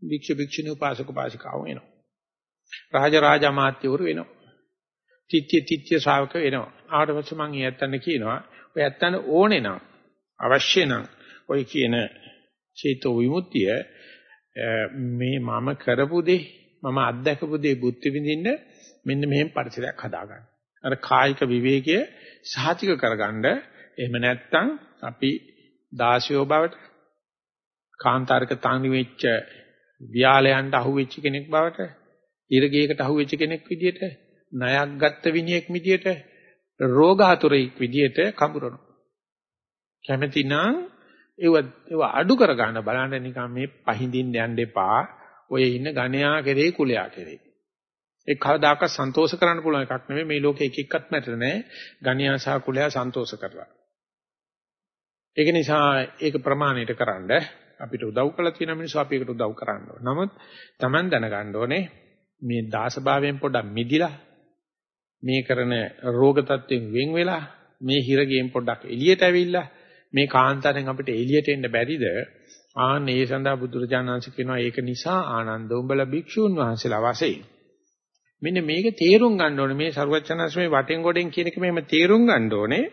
භික්ෂු භික්ෂුණී උපාසක උපාසිකාව වෙනවා. රාජ රාජ අමාත්‍යවරු වෙනවා. තිත්‍ය තිත්‍ය ශ්‍රාවක වෙනවා. ආවට පස්සේ මම ඊයත්තන්න කියනවා ඔය ඇත්තන ඕනේ නම් අවශ්‍ය නම් ඔය කියන චේතෝ විමුක්තිය මේ මම කරපු දේ මම අත්දකපු දේ බුද්ධ විඳින්න මෙන්න මෙහෙම පරිසරයක් හදාගන්න. අර කායික විවේකයේ සාතික කරගන්න එහෙම නැත්නම් අපි දාසියෝ බවට කාන්තාරක තනි වෙච්ච ව්‍යාලයන්ට අහුවෙච්ච කෙනෙක් බවට, ඉරගේකට අහුවෙච්ච කෙනෙක් විදියට, ණයක් ගත්ත විනියෙක් විදියට, රෝගාතුරෙක් විදියට කඹරනවා. කැමැතිනම් ඒව ඒව අඩු කර ගන්න බලන්න නිකන් මේ පහඳින්න යන්න එපා. ඔය ඉන්න ගණයා කෙරේ කුලයා කෙරේ. ඒ කවදාකවත් සන්තෝෂ කරන්න පුළුවන් එකක් නෙමෙයි මේ ලෝකේ එක එක්කත් මැටර නෑ. ගණයා සහ කුලයා සන්තෝෂ කරලා. ඒක නිසා ඒක ප්‍රමාණයට කරන්න අපිට උදව් කළා තියෙන මිනිස්සු අපි ඒකට උදව් කරන්න ඕන. නමුත් Taman දැනගන්න ඕනේ මේ දාසභාවයෙන් පොඩ්ඩක් මිදිලා මේ කරන රෝග තත්ත්වෙන් වෙන් වෙලා මේ හිරගෙන් පොඩ්ඩක් එළියට ඇවිල්ලා මේ කාන්තාරෙන් අපිට එළියට එන්න බැරිද? ආන්න ඒ සඳහා බුදුරජාණන් වහන්සේ කියනවා ඒක නිසා ආනන්ද උඹලා භික්ෂූන් වහන්සේලා වශයෙන්. මෙන්න මේක තේරුම් ගන්න ඕනේ. මේ ਸਰවචනස්මේ වටෙන් ගොඩෙන් කියන එක මෙහෙම තේරුම් ගන්න ඕනේ.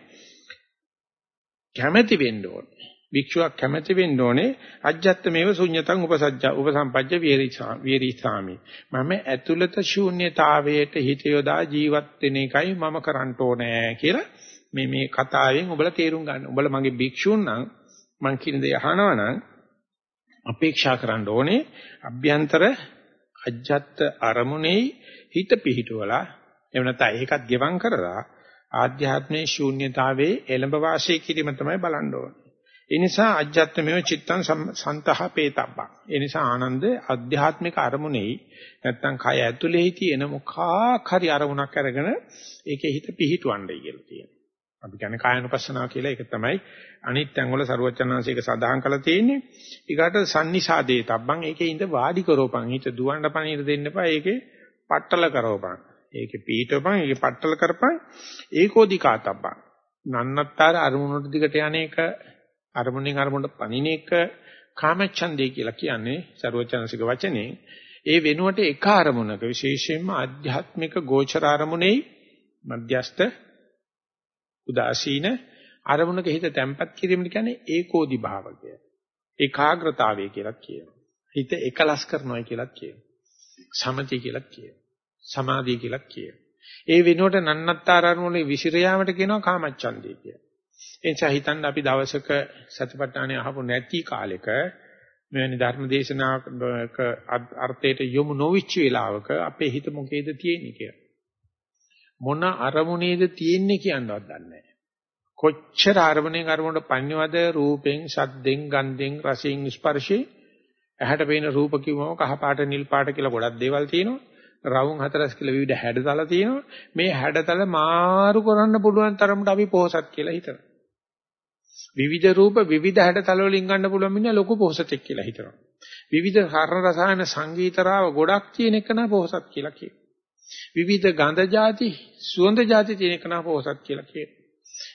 කැමැති වෙන්න ඕනේ. භික්ෂුවක් කැමැති වෙන්න ඕනේ අජ්ජත් මේව ශුන්්‍යතං උපසජ්ජ උපසම්පජ්ජ වීරීසාමි මම ඇතුළත ශූන්‍යතාවයට හිත යොදා ජීවත් වෙන එකයි මම කරන්න ඕනේ කියලා මේ මේ කතාවෙන් ඔබලා තේරුම් ගන්න. ඔබලා මගේ භික්ෂුන් නම් මං කියන දේ අහනවා නම් අපේක්ෂා කරන්න ඕනේ අභ්‍යන්තර අජ්ජත් අරමුණේ හිත පිහිටුවලා එහෙම නැත්නම් ඒකත් ගෙවම් කරලා ආධ්‍යාත්මයේ ශූන්‍යතාවයේ එළඹ වාසය කිරීම තමයි බලන්න ඕනේ. ඒ නිසා අජ්ජත්මේව චිත්තං සන්තහ පේතබ්බං. ඒ නිසා ආනන්ද අධ්‍යාත්මික අරමුණෙයි නැත්තම් කය ඇතුලේ තියෙන මොකක් හරි අරමුණක් අරගෙන ඒකේ හිත පිහිටවන්නයි කියලා තියෙනවා. අපි කියන්නේ කායනුපස්සනාව කියලා ඒක තමයි අනිත් ඇඟවල ਸਰුවචනාංශයක සඳහන් කරලා තියෙන්නේ. ඊකට sannisadee තබ්බං ඒකේ ඉඳ වාඩි කරෝපං හිත දුවන්න පණිර දෙන්න එපා ඒකේ පట్టල කරෝපං. ඒකේ පිහිටවපං ඒකේ පట్టල කරපං ඒකෝදිකාතබ්බං. නන්නත්තර අරමුණට දිගට යන්නේක අරමුණෙන් අරමුණට පණින එක කාමච්ඡන්දේ කියලා කියන්නේ ਸਰවචනසික වචනේ. ඒ වෙනුවට එක අරමුණක විශේෂයෙන්ම ආධ්‍යාත්මික ගෝචර අරමුණේ මධ්‍යස්ත උදාසීන අරමුණක හිත තැම්පත් කිරීම කියන්නේ ඒකෝදි භාවකය ඒකාග්‍රතාවය කියලා කියනවා. හිත එකලස් කරනවා කියලා කියනවා. සමති කියලා කියනවා. සමාධිය කියලා කියනවා. ඒ වෙනුවට නන්නත්තර අරමුණේ විසිර යාමට කියනවා කාමච්ඡන්දේ කියලා. ඒ නිසා හිතන්න අපි දවසක සතිපට්ඨානය අහපු නැති කාලෙක මෙවැනි ධර්ම දේශනාවක අර්ථයට යොමු නොවිච්ච වෙලාවක අපේ හිත මොකේද තියෙන්නේ කියලා. මොන අරමුණේද තියෙන්නේ කියනවත් දන්නේ නැහැ. කොච්චර අරමුණෙන් අරමුණට පන්නවද රූපෙන්, ශබ්දෙන්, ගන්ධෙන්, රසෙන්, ස්පර්ශයෙන් ඇහැට පේන රූප කිව්වම කහ පාට, නිල් පාට කියලා ගොඩක් දේවල් තියෙනවා. රවුම් හතරස් කියලා විවිධ හැඩතල තියෙනවා. මේ හැඩතල මාරු කරන්න පුළුවන් තරමට අපි පොහසත් කියලා හිතනවා. විවිධ රූප විවිධ හැඩතල වලින් ගන්න පුළුවන් මිනිහා ලොකු පොහසතෙක් කියලා හිතනවා. විවිධ කර්ණ රසායන සංගීතරාව ගොඩක් තියෙන එක නා පොහසත් කියලා කියනවා. විවිධ ගන්ධ જાති, සුවඳ જાති තියෙන එක නා පොහසත් කියලා කියනවා.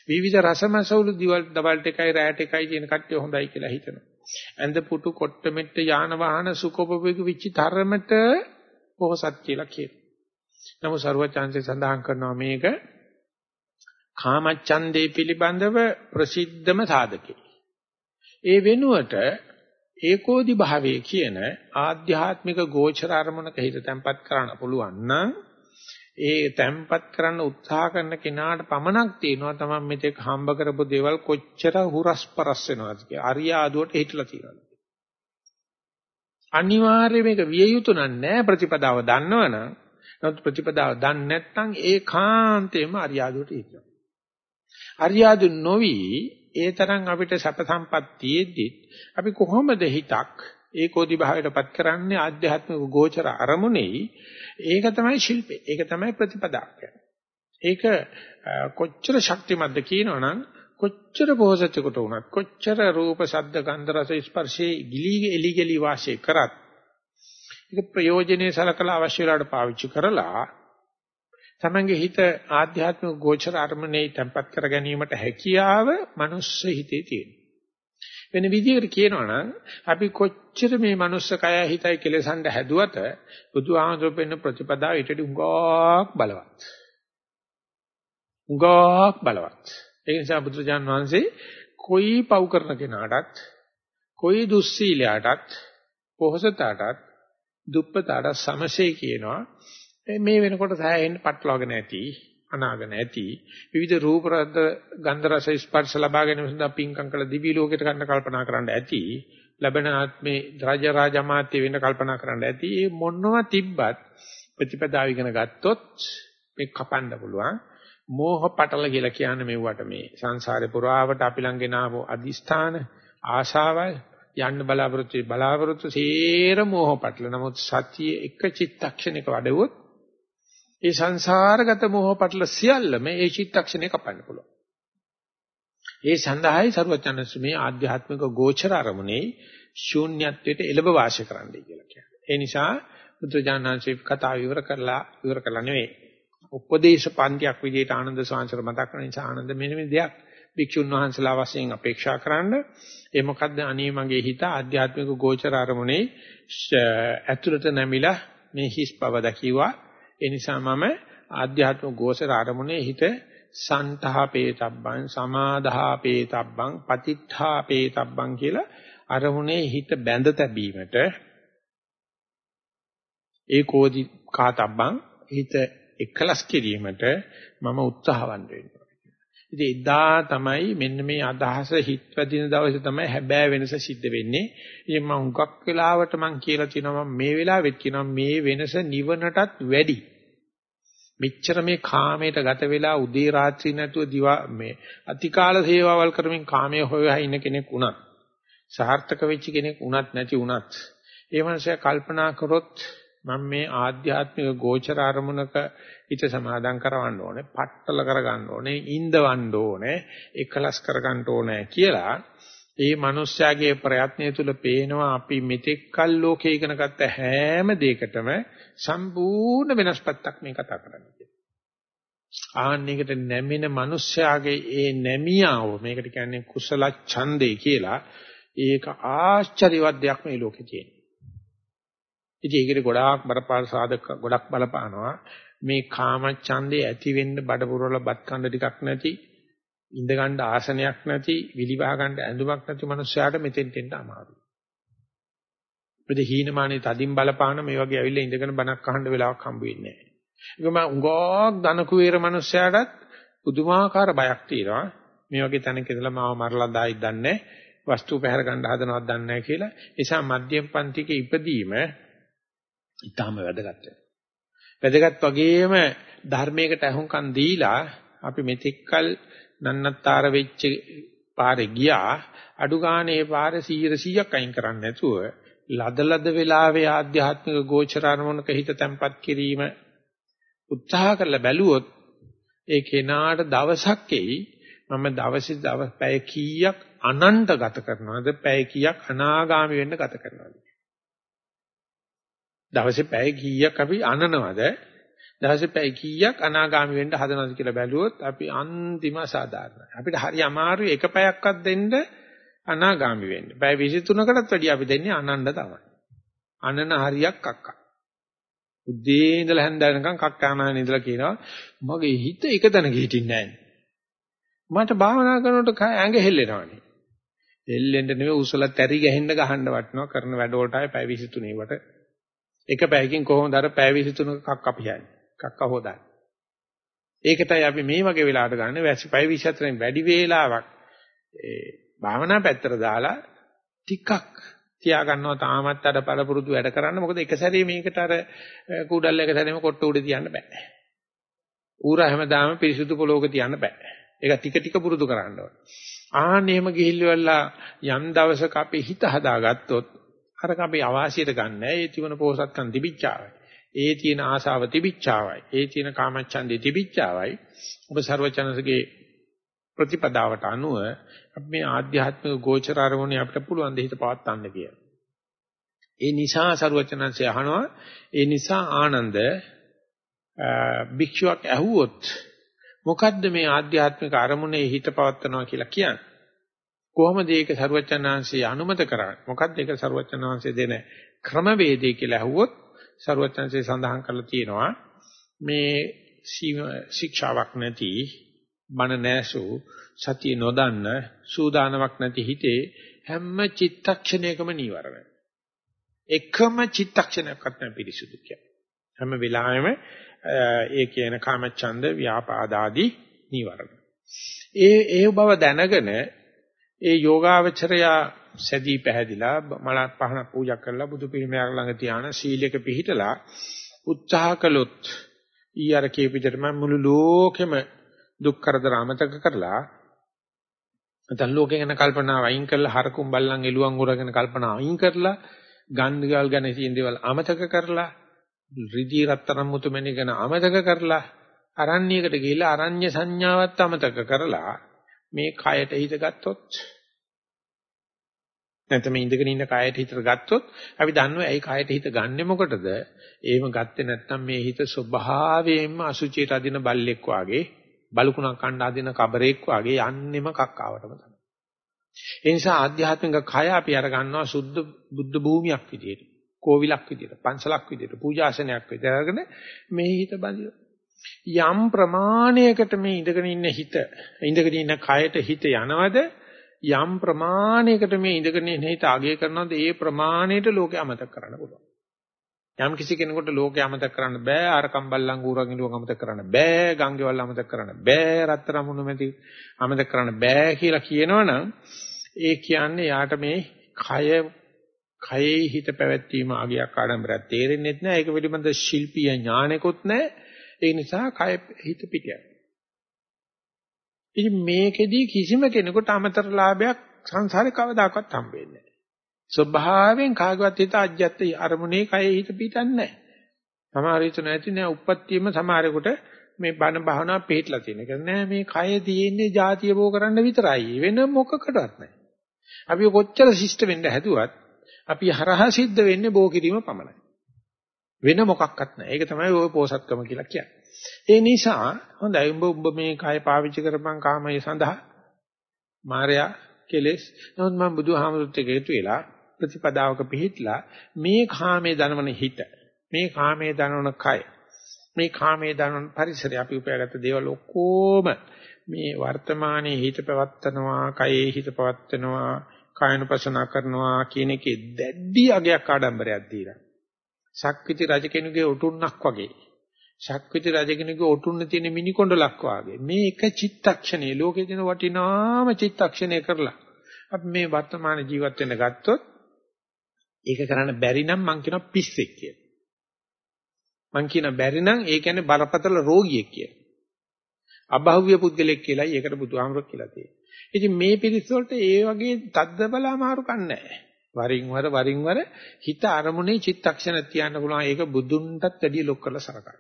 විවිධ රසමසවුළු දිවල් දවල්ට එකයි රැට එකයි කියන කට්ටිය හොඳයි කියලා හිතනවා. ඇඳ පුටු කොට්ට මෙට්ට යාන වාහන සුකොපපෙක විචිතරමට පොහසත් කියලා කියනවා. නමුත් සරුවචාන්සේ සඳහන් කරනවා මේක කාමච්ඡන්දේ පිළිබඳව ප්‍රසිද්ධම සාධකේ. ඒ වෙනුවට ඒකෝදි භාවයේ කියන ආධ්‍යාත්මික ගෝචර අරමුණක හිත තැම්පත් කරන්න පුළුවන් නම් ඒ තැම්පත් කරන්න උත්සාහ කරන කෙනාට පමණක් තියෙනවා තමයි මෙතෙක් හම්බ කරපු දේවල් කොච්චර හුරස්පරස් වෙනවද කියලා. අරියාදුවට හිටලා තියෙනවා. අනිවාර්යයෙන් මේක විය යුතු නෑ ප්‍රතිපදාව දන්නවනම් නමුත් ප්‍රතිපදාව දන්නේ නැත්නම් ඒකාන්තයෙන්ම අරියාදුවට හිටිනවා. අරියාදු නොවි ඒ තරම් අපිට සැප සම්පත් තියෙද්දි අපි කොහොමද හිතක් ඒකෝදි භාවයටපත් කරන්නේ ආධ්‍යාත්මික ගෝචර අරමුණේ ඒක තමයි ශිල්පේ ඒක තමයි ප්‍රතිපදාව ඒක කොච්චර ශක්තිමත්ද කියනවනම් කොච්චර බෝසත්ෙකුට වුණත් කොච්චර රූප ශබ්ද ගන්ධ රස ස්පර්ශේ ගිලී එලි ගලි වාසය කරත් ඒක ප්‍රයෝජනේ සලකලා අවශ්‍ය වෙලාවට පාවිච්චි කරලා තමන්ගේ හිත ආධ්‍යාත්මික ගෝචර අරමුණේ තැම්පත් කර ගැනීමට හැකියාව මනුස්ස හිතේ තියෙනවා. වෙන විදිහකට කියනවා නම් අපි කොච්චර මේ මනුස්ස කය හිතයි කෙලසඳ හැදුවට බුදුහාමුදුරු පෙන්න ප්‍රතිපදාව ඊටදී උඟාක් බලවත්. උඟාක් බලවත්. ඒ නිසා බුදුජාන් වහන්සේ කොයි පව් කරන කෙනාටත් කොයි දුස්සීලයටත් පොහසතටත් දුප්පතට සමසේ කියනවා මේ වෙනකොට සෑහෙන්න පටලවාගෙන ඇති අනාගෙන ඇති. විවිධ රූප රස ගන්ධ රස ස්පර්ශ ලබා ගැනීම සඳහා පින්කම් කළ දිවි ලෝකයට ගන්න කල්පනා කරන්න ඇති. ලැබෙන ආත්මේ රාජ රාජමාත්‍ය වෙන්න කල්පනා කරන්න ඇති. මේ මොනවා තිබ්බත් ප්‍රතිපදාව ඉගෙන ගත්තොත් මේ කපන්න පුළුවන්. මෝහ පටල කියලා කියන්නේ මෙව්වට මේ සංසාරේ පුරාවට අපි ළඟ ගෙනාවු අදිස්ථාන ආශාවල් යන්න බලාපොරොත්තු බලාපොරොත්තු සේර මෝහ පටල. නමුත් සතිය එක චිත්තක්ෂණයක වඩවුවොත් ඒ සංසාරගත මොහ පටල සියල්ලම ඒ චිත්තක්ෂණේ කපන්න පුළුවන්. ඒ සඳහායි සරුවචනස් මේ ආධ්‍යාත්මික ගෝචර අරමුණේ ශූන්‍යත්වයට එළඹ වාසය කරන්නයි කියලා කියන්නේ. ඒ නිසා බුදුජානනාංශේ කතාව විවර කරලා විවර කළා නෙවෙයි. උපදේශ පන්තියක් විදිහට ආනන්ද සාංශර මතක් කරන නිසා ආනන්ද මෙන්න මේ දෙයක් භික්ෂුන් වහන්සේලා වශයෙන් අපේක්ෂා කරන්න ඒ මොකද්ද අනේ මගේ හිත ආධ්‍යාත්මික ගෝචර අරමුණේ ඇතුළත නැමිලා මේ හිස් බව දකිවා ඒ නිසා මම ආධ්‍යාත්මික ගෝසර ආරමුණේ හිත සන්තහපේතබ්බං සමාදාපේතබ්බං පතිත්ථාපේතබ්බං කියලා අරමුණේ හිත බැඳ තැබීමට ඒකෝදි කාතබ්බං හිත එකලස් කිරීමට මම උත්සාහවන්ත වෙනවා. ඉතින් එදා තමයි මෙන්න මේ අදහස හිත වැදින දවසේ තමයි හැබෑ වෙනස සිද්ධ වෙන්නේ. ඉතින් මම හුඟක් වෙලාවට මම කියලා තිනවා මේ වෙලාවෙත් කියනවා මේ වෙනස නිවනටත් වැඩි. මෙච්චර මේ කාමයට ගත වෙලා උදේ රාත්‍රී නැතුව දිවා මේ අතිකාල සේවාවල් කරමින් කාමයේ හොයලා ඉන්න කෙනෙක් වුණත් සාර්ථක වෙච්ච කෙනෙක් වුණත් නැති වුණත් ඒ මනුස්සයා කල්පනා කරොත් මම මේ ආධ්‍යාත්මික ගෝචර අරමුණක හිත සමාදම් කරවන්න ඕනේ, පట్టල කරගන්න ඕනේ, ඉඳවන්න ඕනේ, එකලස් කරගන්න ඕනේ කියලා ඒ මනුස්සයාගේ ප්‍රයත්නය තුල පේනවා අපි මෙතෙක් කල් ලෝකේ ඉගෙන ගත්ත හැම දෙයකටම සම්පූර්ණ වෙනස් පැත්තක් මේ කතා කරන්නේ කියලා. ආන්නයකට නැමෙන මනුස්සයාගේ ඒ නැමියාව මේකට කියන්නේ කුසල ඡන්දේ කියලා ඒක ආශ්චර්යවත් දෙයක් මේ ලෝකේ තියෙනවා. ඉතින් ඒකට ගොඩාක් බරපාර සාධක ගොඩක් බලපානවා. මේ කාම ඡන්දේ ඇති වෙන්න බඩ පුරවල බත් කන්න ටිකක් නැති, ඉඳ ගන්න ආසනයක් නැති, විලිවා ගන්න ඇඳුමක් නැති මනුස්සයාට මෙතෙන් දෙන්න අමාරුයි. මොකද හීනමානේ තදින් බලපාන මේ වගේ ඇවිල්ලා ඉඳගෙන බණක් අහන්න වෙලාවක් හම්බ වෙන්නේ නැහැ. ඒකම උඟක් ධන කුවේර මනුස්සයාටත් පුදුමාකාර බයක් තියෙනවා. මේ වගේ තැනක ඉඳලා මාව මරලා දායිත් දන්නේ වස්තු පැහැර ගන්න හදනවත් දන්නේ නැහැ කියලා. ඒ නිසා මධ්‍යම පන්තික ඉපදීම ඊටාම වැදගත්. වැදගත් වගේම ධර්මයකට අහුම්කම් දීලා අපි මෙතෙක්කල් නන්නත්තර වෙච්ච පාරේ ගියා. අඩු ගානේ පාරේ 100 100ක් අයින් කරන්නේ නැතුව ලදලද වෙලාවේ ආධ්‍යාත්මික ගෝචර අරමුණක හිත තැම්පත් කිරීම උත්සාහ කරලා බැලුවොත් ඒ කෙනාට දවසක් එයි මම දවසේ දවස් පැය කීයක් අනන්ත ගත කරනවද? පැය කීයක් අනාගාමි වෙන්න ගත කරනවද? දවසේ පැය කීයක් අපි අනනවද? දවසේ පැය කීයක් අනාගාමි වෙන්න හදනවද කියලා බැලුවොත් අපි අන්තිම සාධාරණයි. අපිට හරි අමාරුයි එක පැයක්වත් දෙන්න අනාගාමි වෙන්න. පැය 23කටත් වැඩිය අපි දෙන්නේ අනන්න තමයි. අනන හරියක් අක්කා. උදේ ඉඳලා හැන්දෑනකම් කක්කානාන ඉඳලා කියනවා මගේ හිත එක තැනක හිටින්නේ නැහැ. මට භාවනා කරනකොට ඇඟ හෙල්ලෙනවානේ. හෙල්ලෙන්න නෙවෙයි උසල තැරි ගහින්න ගහන්න වටනවා කරන වැඩ වලට ආයේ පැය 23 වට එක පැයකින් කොහොමද අර පැය 23ක කක්ක පියන්නේ? කක්ක හොදන්නේ. ඒකටයි අපි මේ වගේ වෙලාවට ගන්න වැසි පැය 24න් වැඩි වේලාවක් ඒ භාවනා පැත්තට දාලා ටිකක් තියා ගන්නවා තාමත් අර පළපුරුදු වැඩ කරන්න. මොකද එක සැරේ මේකට අර කුඩල් එක සැරේම කොට්ට උඩ තියන්න බෑ. ඌර හැමදාම පිරිසුදු පොලෝක තියන්න බෑ. ඒක ටික ටික පුරුදු කරන්න ඕනේ. ආන්න එහෙම ගිහිල්ලා යම් දවසක අපි හිත හදාගත්තොත් අරක අපි අවාසියට ගන්න නෑ. ඒ තිබුණ පෝසත්කම් තිබිච්චාවයි. ඒ තියෙන ආශාව තිබිච්චාවයි. ඒ තියෙන කාමච්ඡන්දේ තිබිච්චාවයි. ඔබ ਸਰවචනසගේ ප්‍රතිපදාවට අනුව අපි මේ ආධ්‍යාත්මික ගෝචර අරමුණේ අපිට පුළුවන් දෙහිත පවත් ගන්න කියලා. ඒ නිසා ਸਰවචනන්සේ අහනවා ඒ නිසා ආනන්ද භික්ෂුවක් ඇහුවොත් මොකද්ද මේ ආධ්‍යාත්මික අරමුණේ හිත පවත්නවා කියලා කියන්නේ? කොහොමද ඒක ਸਰුවචනාංශය අනුමත කරන්නේ? මොකක්ද ඒක ਸਰුවචනාංශය දෙන ක්‍රමවේදය කියලා අහුවොත් ਸਰුවචනාංශය සඳහන් කරලා තියෙනවා මේ ශික්ෂාවක් නැති මන නැසු සතිය නොදන්න සූදානමක් නැති හිතේ හැම චිත්තක්ෂණයකම නීවරණයි. එකම චිත්තක්ෂණයක්වත් නැ පිරිසුදු කියන්නේ. හැම වෙලාවෙම ඒ කියන කාමච්ඡන්ද ව්‍යාපාදාදී නීවරණ. ඒ ඒ බව දැනගෙන ඒ යෝගාවචරයා සැදී පැහැදිලා මල පහන පූජා කරලා බුදු පිළිමයක් ළඟ තියාන සීලයක පිළිහිටලා උත්සාහ කළොත් ඊ අර කීපිටට මම මුළු ලෝකෙම දුක් කරදර අමතක කරලා නැත්නම් ලෝකේ ගැන කල්පනාව අයින් කරලා හරකුම් බල්ලන් එළුවන් උරගෙන කල්පනාව අයින් කරලා ගන්ධගල් ගැන තියෙන දේවල් අමතක කරලා රිදී රත්තරන් මුතුමැණි ගැන අමතක කරලා අරණ්‍යයකට ගිහිල්ලා අරණ්‍ය සංඥාවත් අමතක කරලා මේ කයට හිත ගත්තොත් නැත්නම් මේ ඉඳගෙන ඉන්න කයට හිත ගත්තොත් අපි දන්නවා ඇයි කයට හිත ගන්නෙ මොකටද? එහෙම ගත්තේ නැත්නම් මේ හිත ස්වභාවයෙන්ම අසුචියට අදින බල්ලෙක් වාගේ බලුකුණක් කණ්ඩ අදින කබරෙක් වාගේ යන්නෙම කක්කාවටම තමයි. ඒ නිසා ආධ්‍යාත්මික කය අපි අර ගන්නවා සුද්ධ බුද්ධ භූමියක් විදියට, කෝවිලක් විදියට, පන්සලක් විදියට, පූජාසනයක් විදියට අරගෙන මේ හිත බඳිනවා. යම් ප්‍රමාණයකට මේ ඉඳගෙන ඉන්න හිත ඉඳගෙන ඉන්න කයට හිත යනවද? යම් ප්‍රමාණයකට මේ ඉඳගෙන ඉන්න හිත අගය කරනවද? ඒ ප්‍රමාණයට ලෝකේ අමතක කරන්න පුළුවන්. යම් කිසි කෙනෙකුට ලෝකේ අමතක කරන්න බෑ. අර කම්බල්ලන් ගුරන් ඉලුව අමතක කරන්න බෑ. ගංගේවල් අමතක කරන්න බෑ. රත්තරන් මුණු මැදි අමතක කරන්න බෑ කියලා කියනවනම් ඒ කියන්නේ යාට මේ කය කයේ හිත පැවැත්වීම ආගයක් ආඩම්බරයක් තේරෙන්නේ නැහැ ඒක පිළිබඳ ශිල්පීය ඥානෙකුත් නැහැ ඒ නිසා කය හිත පිට යනවා. ඉතින් මේකෙදි කිසිම කෙනෙකුට අමතර ලාභයක් සංසාරේ කවදාකවත් හම්බෙන්නේ නැහැ. ස්වභාවයෙන් කාගවත් හිත අජ්‍යත් අරමුණේ කය හිත පිටන්නේ නැහැ. සමහර හිත නැති නෑ උප්පත්තියම සමහරෙකුට මේ බණ භාවනා පිටලා තියෙන. ඒ කියන්නේ මේ කය තියෙන්නේ ಜಾතිය බෝ කරන්න විතරයි. වෙන මොකකටවත් නැහැ. අපි කොච්චර ශිෂ්ට වෙන්න හැදුවත් අපි හරහා සිද්ධ වෙන්නේ බෝ කිරීම පමණයි. වෙන මොකක්වත් නැහැ. ඒක තමයි ඔය පෝසත්කම කියලා කියන්නේ. ඒ නිසා හොඳයි උඹ උඹ මේ කය පාවිච්චි කරපන් කාමයේ සඳහා මායя කෙලෙස්. නමුත් මම බුදුහාමුදුරුත් එක්ක එකතු වෙලා ප්‍රතිපදාවක පිහිටලා මේ කාමයේ දනවන හිත, මේ කාමයේ දනවන කය, මේ කාමයේ දනවන පරිසරය අපි උපයාගත්ත දේවල් ඔක්කොම මේ වර්තමානයේ හිත පවත්නවා, කයේ හිත පවත්නවා, කායනුපසනා කරනවා කියන එකේ දැඩි අගයක් ආඩම්බරයක් දීලා ශක්විති රජ කෙනෙකුගේ උටුන්නක් වගේ ශක්විති රජ කෙනෙකුගේ උටුන්න තියෙන මිනි කොණ්ඩලක් වගේ මේ එක චිත්තක්ෂණේ ලෝකේ දෙන වටිනාම චිත්තක්ෂණය කරලා අපි මේ වර්තමාන ජීවත් වෙන්න ගත්තොත් ඒක කරන්න බැරි නම් මං කියනවා පිස්සෙක් කියලා. මං කියන බැරි නම් ඒ කියන්නේ බරපතල රෝගියෙක් කියලා. අභෞවිය පුද්ගලෙක් කියලායි ඒකට බුදුහාමුදුරුවෝ කියලා තියෙන්නේ. ඉතින් මේ පිරිස වලට ඒ වගේ තද්ද බල අමාරු කන්නේ වරින් වර වරින් වර හිත අරමුණේ චිත්තක්ෂණ තියන්න පුළුවන්. ඒක බුදුන්ටත් වැඩිය ලොක් කරලා සලකන්න.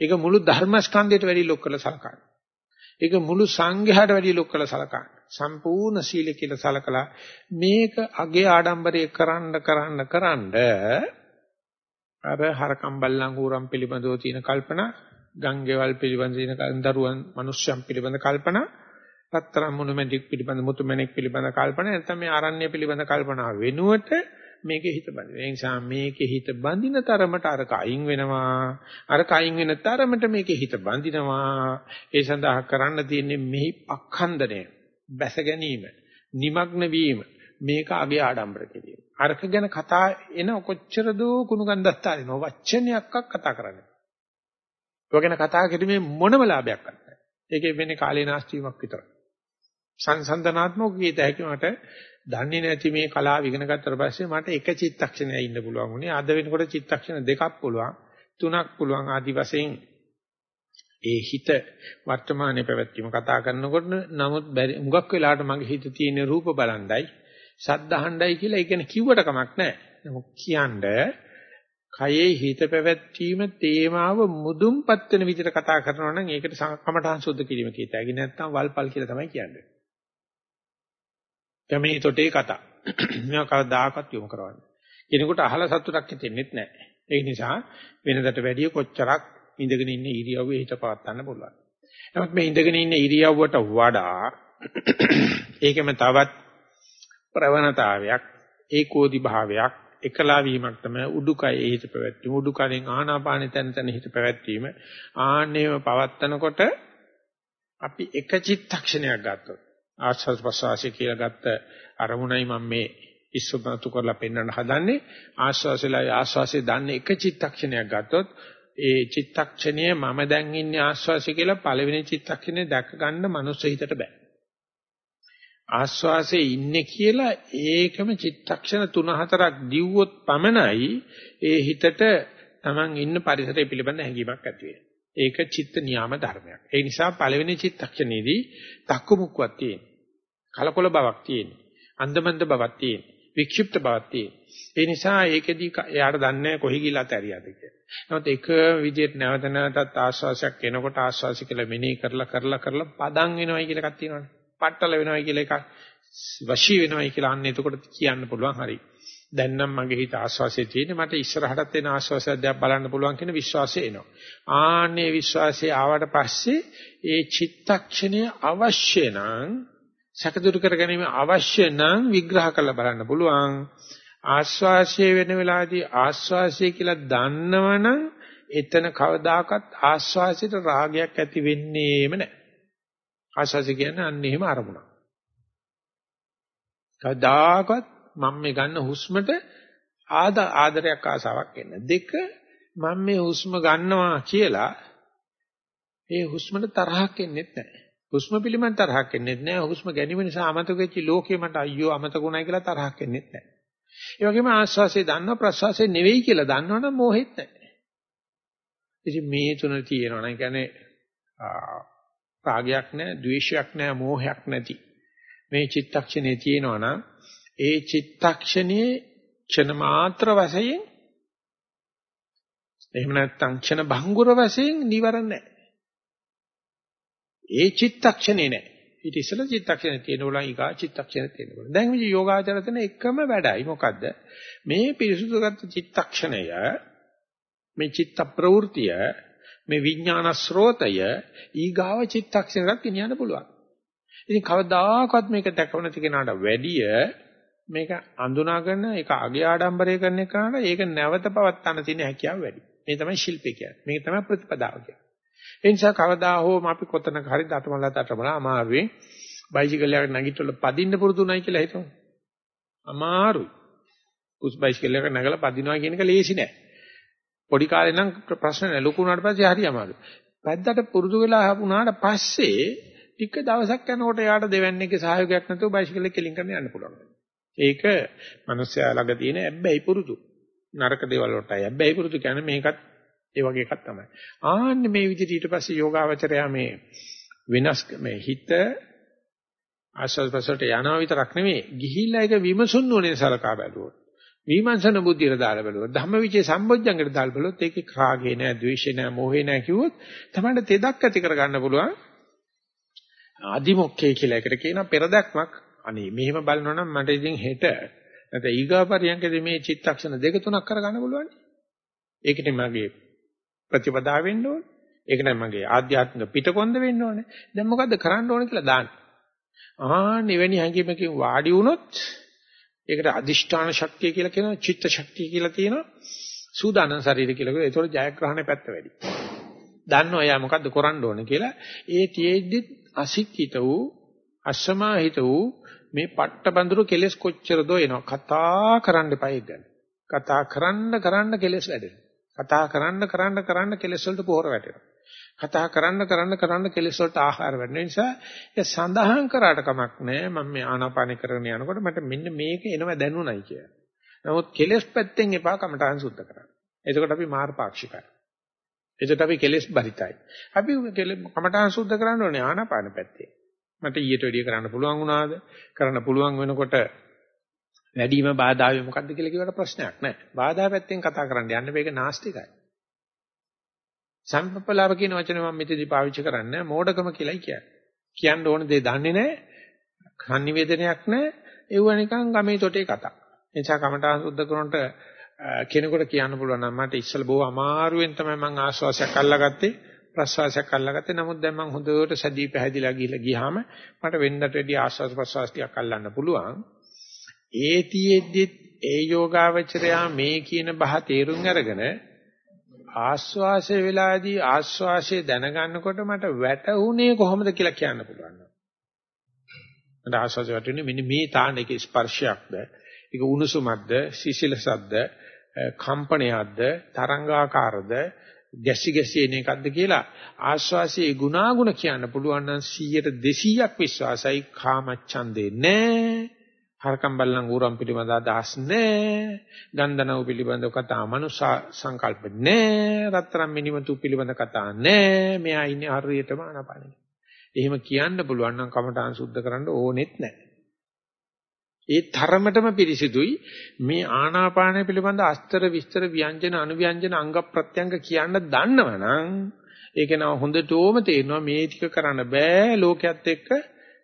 ඒක මුළු ධර්මස්කන්ධයට වැඩිය ලොක් කරලා සලකන්න. ඒක මුළු සංඝයාට වැඩිය ලොක් කරලා සලකන්න. සම්පූර්ණ සීල කියලා සලකලා මේක අගේ ආඩම්බරේ කරන්න කරන්න කරන්න අර හරකම් බල්ලන් ඌරම් පිළිබඳව තියෙන කල්පනා ගංගේවල් පිළිබඳ තියෙන දරුවන් මිනිස්යන් පිළිබඳ කල්පනා රත්තරන් මොනුමැටික් පිළිබඳ මුතුමැණික් පිළිබඳ කල්පනා නැත්නම් මේ ආරණ්‍ය පිළිබඳ කල්පනා වෙනුවට මේකේ හිත බඳින. ඒ නිසා මේකේ හිත බඳින තරමට අර කයින් වෙනවා. අර කයින් වෙන තරමට මේකේ හිත බඳිනවා. ඒ සඳහා කරන්න තියෙන්නේ මෙහි පක්ඛන්දනය. බැස ගැනීම, নিমগ্ন වීම, මේක අගේ ආඩම්බර කිරීම. අරක ගැන කතා එන කොච්චර දෝ කුණු ගන්දස්තාරින වචනයක්වත් කතා කරන්නේ. ඔය ගැන කතා කිරීමේ මොනම ලාභයක් නැහැ. ඒකේ වෙන්නේ කාලේ නාස්තිවීමක් විතරයි. සංසන්දනාත්මක කීත හැකි මට දන්නේ නැති මේ කලාව ඉගෙන ගත්තට පස්සේ මට එක චිත්තක්ෂණයක් ඉන්න පුළුවන් වුණේ. අද වෙනකොට චිත්තක්ෂණ දෙකක් පුළුවන්, තුනක් පුළුවන් ආදි වශයෙන් ඒ හිත වර්තමානයේ පැවැත්වීම කතා කරනකොට නමුත් බැරි හුඟක් වෙලාවට මගේ හිත තියෙන රූප බලන්ඩයි ශබ්ද අහණ්ඩයි කියලා ඒ කියන්නේ කිව්වට කමක් නැහැ. නමුත් කියන්නේ කයේ හිත පැවැත්වීම තේමාව මුදුන්පත් වෙන විදිහට කතා කරනවා නම් ඒකට කමඨහං සුද්ධ කිරීම කියතයි. නැත්නම් වල්පල් කියලා තමයි කියන්නේ. කැමිනි තොටේ කතා. මේවා කවදාකවත් යොමු කරවන්නේ. කෙනෙකුට අහලා සතුටක් හිතෙන්නේ නැහැ. ඒ නිසා වෙනදට වැඩිය කොච්චරක් ඉඳගෙන ඉන්න ඉරියව්වේ හිත පවත්වන්න පුළුවන්. නමුත් මේ ඉඳගෙන ඉන්න ඉරියව්වට වඩා ඒකෙම තවත් ප්‍රවණතාවයක් ඒකෝදි භාවයක් එකලා වීමක් තමයි උඩුකයේ හිත පැවැත්වීම. උඩුකයෙන් ආනාපානෙ තැන තැන හිත පැවැත්වීම. ආන්නේම පවත්නකොට අපි එක චිත්තක්ෂණයක් ගත්තොත් ආස්වාද ප්‍රසවාසය කියලා ගත්ත අරමුණයි මම මේ ඉස්සුමතු කරලා පෙන්වන්න හදන්නේ. ආස්වාසයලයි ආස්වාසය දන්නේ එක චිත්තක්ෂණයක් ගත්තොත් ඒ චිත්තක්ෂණය මම දැන් ඉන්නේ ආස්වාසය කියලා පළවෙනි චිත්තක්ෂණය දැක ගන්න මනුස්ස හිතට බෑ. ආස්වාසයේ ඉන්නේ කියලා ඒකම චිත්තක්ෂණ 3-4ක් දිව්වොත් පමණයි ඒ හිතට Taman ඉන්න පරිසරය පිළිබඳ හැඟීමක් ඇති වෙන්නේ. ඒක චිත්ත නියාම ධර්මයක්. ඒ නිසා පළවෙනි චිත්තක්ෂණයේදී තක්කමුක්කක් තියෙන. කලකොල බවක් තියෙන. අන්දමන්ද බවක් තියෙන. වික්ෂිප්ත බවක් තියෙන. ඒ නිසා ඒකෙදී එයාට දන්නේ කොහි ගිලත් ඇරියද කියලා. නමුත් එක විදිහට නැවත නැවතත් ආශ්වාසයක් එනකොට ආශ්වාසය කියලා මෙනෙහි කරලා කරලා කරලා පදම් වෙනවයි කියලා එකක් තියෙනවනේ. පట్టල වෙනවයි කියලා එකක් වශී වෙනවයි කියලා අන්න එතකොට කියන්න පුළුවන් හරි. දැන් නම් මගේ හිත ආස්වාසියේ තියෙන්නේ මට ඉස්සරහටත් එන ආස්වාසයක් දැක් බලන්න පුළුවන් කියන විශ්වාසය එනවා. ආන්නේ විශ්වාසය ආවට පස්සේ ඒ චිත්තක්ෂණය අවශ්‍ය නම් සැකදුරු කර ගැනීම අවශ්‍ය නම් විග්‍රහ කරලා බලන්න පුළුවන්. ආස්වාසය වෙන වෙලාවේදී ආස්වාසය කියලා දන්නවනම් එතන කවදාකවත් ආස්වාසයට රාගයක් ඇති වෙන්නේම නැහැ. ආස්වාසය කියන්නේ අන්න එහෙම අරමුණක්. කවදාකවත් මම මේ ගන්න හුස්මට ආදරයක් ආසාවක් එන්න. දෙක මම මේ හුස්ම ගන්නවා කියලා ඒ හුස්මට තරහක් එන්නේ නැහැ. හුස්ම පිළිබඳ තරහක් එන්නේ නැහැ. හුස්ම ගැනීම නිසා අමතක වෙච්ච ලෝකේ මට අයියෝ අමතකුණයි කියලා තරහක් එන්නේ නැහැ. ඒ වගේම ආස්වාසේ දන්නවා ප්‍රස්වාසේ නෙවෙයි කියලා දන්නවනම් මොහෙත් නැහැ. ඉතින් මේ තුන තියෙනවා නම් කියන්නේ රාගයක් නැහැ, ද්වේෂයක් නැහැ, මෝහයක් නැති. මේ චිත්තක්ෂණේ තියෙනවා නම් ඒ චිත්තක්ෂණයේ ක්ෂණ මාත්‍ර වශයෙන් එහෙම නැත්නම් ක්ෂණ භංගුර වශයෙන් නිවරණ නැහැ. ඒ චිත්තක්ෂණේ නැහැ. ඊට ඉස්සෙල්ලා චිත්තක්ෂණේ තියෙනවා ඊගා චිත්තක්ෂණේ තියෙනවා. දැන් මේ යෝගාචර කරන එකම වැඩයි මොකද්ද? මේ පිරිසුදුගත චිත්තක්ෂණය මේ චිත්ත ප්‍රවෘතිය මේ විඥාන ස්රෝතය ඊගාව චිත්තක්ෂණයට ගෙනියන්න පුළුවන්. ඉතින් කවදාකවත් මේක දැකව නැති කෙනාට වැඩිය මේක අඳුනාගෙන ඒක අගේ ආඩම්බරය කරන එකට ඒක නැවත පවත්වන්න තියෙන හැකියාව වැඩි. මේ තමයි ශිල්පේ කියන්නේ. මේක තමයි ප්‍රතිපදාව කියන්නේ. ඒ නිසා කවදා හෝ අපි කොතනක හරි දතමලා දතමලා අමාරුවේ බයිසිකලයකට නැගිටලා පදින්න පුරුදුුණයි කියලා හිතමු. අමාරුයි. පුස් බයිසිකලයක නැගලා පදිනවා කියන එක ලේසි නෑ. පොඩි කාලේ නම් ප්‍රශ්න නෑ ලොකු වුණාට පස්සේ හරි අමාරුයි. පැද්දට පුරුදු වෙලා වුණාට පස්සේ ටික දවසක් යනකොට එයාට දෙවන්නේගේ සහයෝගයක් නැතුව බයිසිකලෙ කෙලින් කරන්න යන්න පුළුවන්. ඒක මිනිස්සයා ළඟ තියෙන හැබැයි පුරුදු. නරක දේවල් වලටයි හැබැයි පුරුදු කියන්නේ මේකත් ඒ වගේ එකක් තමයි. ආන්න මේ විදිහට ඊට පස්සේ යෝගාවචරයා මේ වෙනස් මේ හිත ආස්වාද ප්‍රසට යනවා විතරක් නෙමෙයි ගිහිල්ලා ඒක විමසුන් නොනේ සලකා බැලුවොත්. විමර්ශන බුද්ධියට දාලා බැලුවොත් ධම්මවිචේ සම්බොජ්ජංගට දාලා බැලුවොත් ඒකේ රාගේ නෑ, ද්වේෂේ නෑ, මොහේ නෑ කිව්වොත් තමයි තෙදක් ඇති කරගන්න පුළුවන්. අදිමොක්කේ කියලා එකට කියනවා පෙරදක්මක්. අනේ මෙහෙම බලනවා නම් මට ඉතින් හෙට නැත්නම් ඊගාපරියන්කදී මේ චිත්තක්ෂණ දෙක තුනක් කරගන්න පුළුවන්. ඒකට මගේ ප්‍රතිපදා වෙන්න ඕනේ. ඒක නම් මගේ ආධ්‍යාත්මික පිටකොන්ද වෙන්න ඕනේ. දැන් මොකද්ද කරන්න ඕනේ කියලා දාන්න. ආ නිවෙනි හැඟීමකින් වාඩි වුණොත් ඒකට අදිෂ්ඨාන ශක්තිය කියලා කියනවා, චිත්ත ශක්තිය කියලා තියෙනවා, සූදානම් ශරීරය කියලා කියනවා. ඒතකොට ජයග්‍රහණය පැත්ත වැඩි. දන්නවා එයා මොකද්ද කරන්න ඕනේ කියලා. ඒ තියෙද්දි අසික්කිත වූ, අසමාහිත වූ මේ පට්ටබඳුරු කෙලස් කොච්චරද එනවා. කතා කරන්න එපා ඒක ගැන. කතා කරන්න කරන්න කෙලස් වැඩෙනවා. කතා කරන්න කරන්න කරන්න කෙලෙස් වලට පොහොර වැටෙනවා. කතා කරන්න කරන්න කරන්න කෙලෙස් වලට ආහාර වෙන නිසා ඒ සඳහන් කරාට කමක් නැහැ මම මේ ආනාපාන කරගෙන යනකොට මට මෙන්න මේක එනවා දැනුණයි කියලා. නමුත් කෙලෙස් පැත්තෙන් එපා කමටහන් සුද්ධ කරන්න. එතකොට අපි මාර්ගපාක්ෂිකයි. එතකොට අපි කෙලෙස් බරිතයි. අපි කමටහන් සුද්ධ කරන්න ඕනේ ආනාපාන පැත්තේ. මට ඊට වැඩිය කරන්න පුළුවන් වුණාද? කරන්න පුළුවන් වෙනකොට වැඩිම බාධාවේ මොකද්ද කියලා කිව්වට ප්‍රශ්නයක් නැහැ. බාධා පැත්තෙන් කතා කරන්න යන්න මේක නාස්තිකයි. සම්පපලාව කියන වචනේ මම මෙතනදී පාවිච්චි කරන්නේ මෝඩකම කියලායි කියන්නේ. කියන්න ඕන දේ දන්නේ නැහැ. සංනිවේදනයක් නැහැ. ඒව නිකන් ගමේ තොටේ කතා. ඒ නිසා කමඨාන් සුද්ධ කරනට කෙනෙකුට කියන්න පුළුවන් නම් මට ඉස්සල බොහොම අමාරුවෙන් තමයි මම ආශ්වාසයක් අල්ලගත්තේ ප්‍රශ්වාසයක් අල්ලගත්තේ. නමුත් දැන් මම හොඳට සැදී පැහැදිලා ගිහිල්ලා ගියාම මට වෙන්නට වැඩි ආශ්වාස ප්‍රශ්වාස ටිකක් අල්ලන්න පුළුවන්. ඒතියෙද්දි ඒ යෝගාවචරයා මේ කියන බහ තේරුම් අරගෙන ආස්වාසය වෙලාදී ආස්වාසය දැනගන්නකොට මට වැටුනේ කොහොමද කියලා කියන්න පුළුවන්. මට ආස්වාසය වැටුනේ මෙන්න මේ තාන එකේ ස්පර්ශයක්ද ඒක උණුසුමක්ද සිසිලසක්ද කම්පනයක්ද තරංගාකාරද ගැසි ගැසි එන එකක්ද කියලා ආස්වාසියේ ගුණාගුණ කියන්න පුළුවන් නම් 100ට 200ක් විශ්වාසයි කාමච්ඡන්දේ නැහැ හරකම් බල්ලන් ඌරම් පිළිබඳ අදහස් නැහැ. ගන්ධනව පිළිබඳ කතා මනුෂ්‍ය සංකල්ප නැහැ. රත්තරන් මිනිමතු පිළිබඳ කතා නැහැ. මෙයා ඉන්නේ හරියටම අනපනෙ. එහෙම කියන්න පුළුවන් නම් කමඨාන් සුද්ධ කරන්න ඕනෙත් නැහැ. ඒ තරමටම පිරිසිදුයි මේ ආනාපානය පිළිබඳ අස්තර විස්තර ව්‍යංජන අනුව්‍යංජන අංග ප්‍රත්‍යංග කියන්න දන්නවනම් ඒක නා හොඳටම තේරෙනවා මේ ටික කරන්න බෑ ලෝකයේත් එක්ක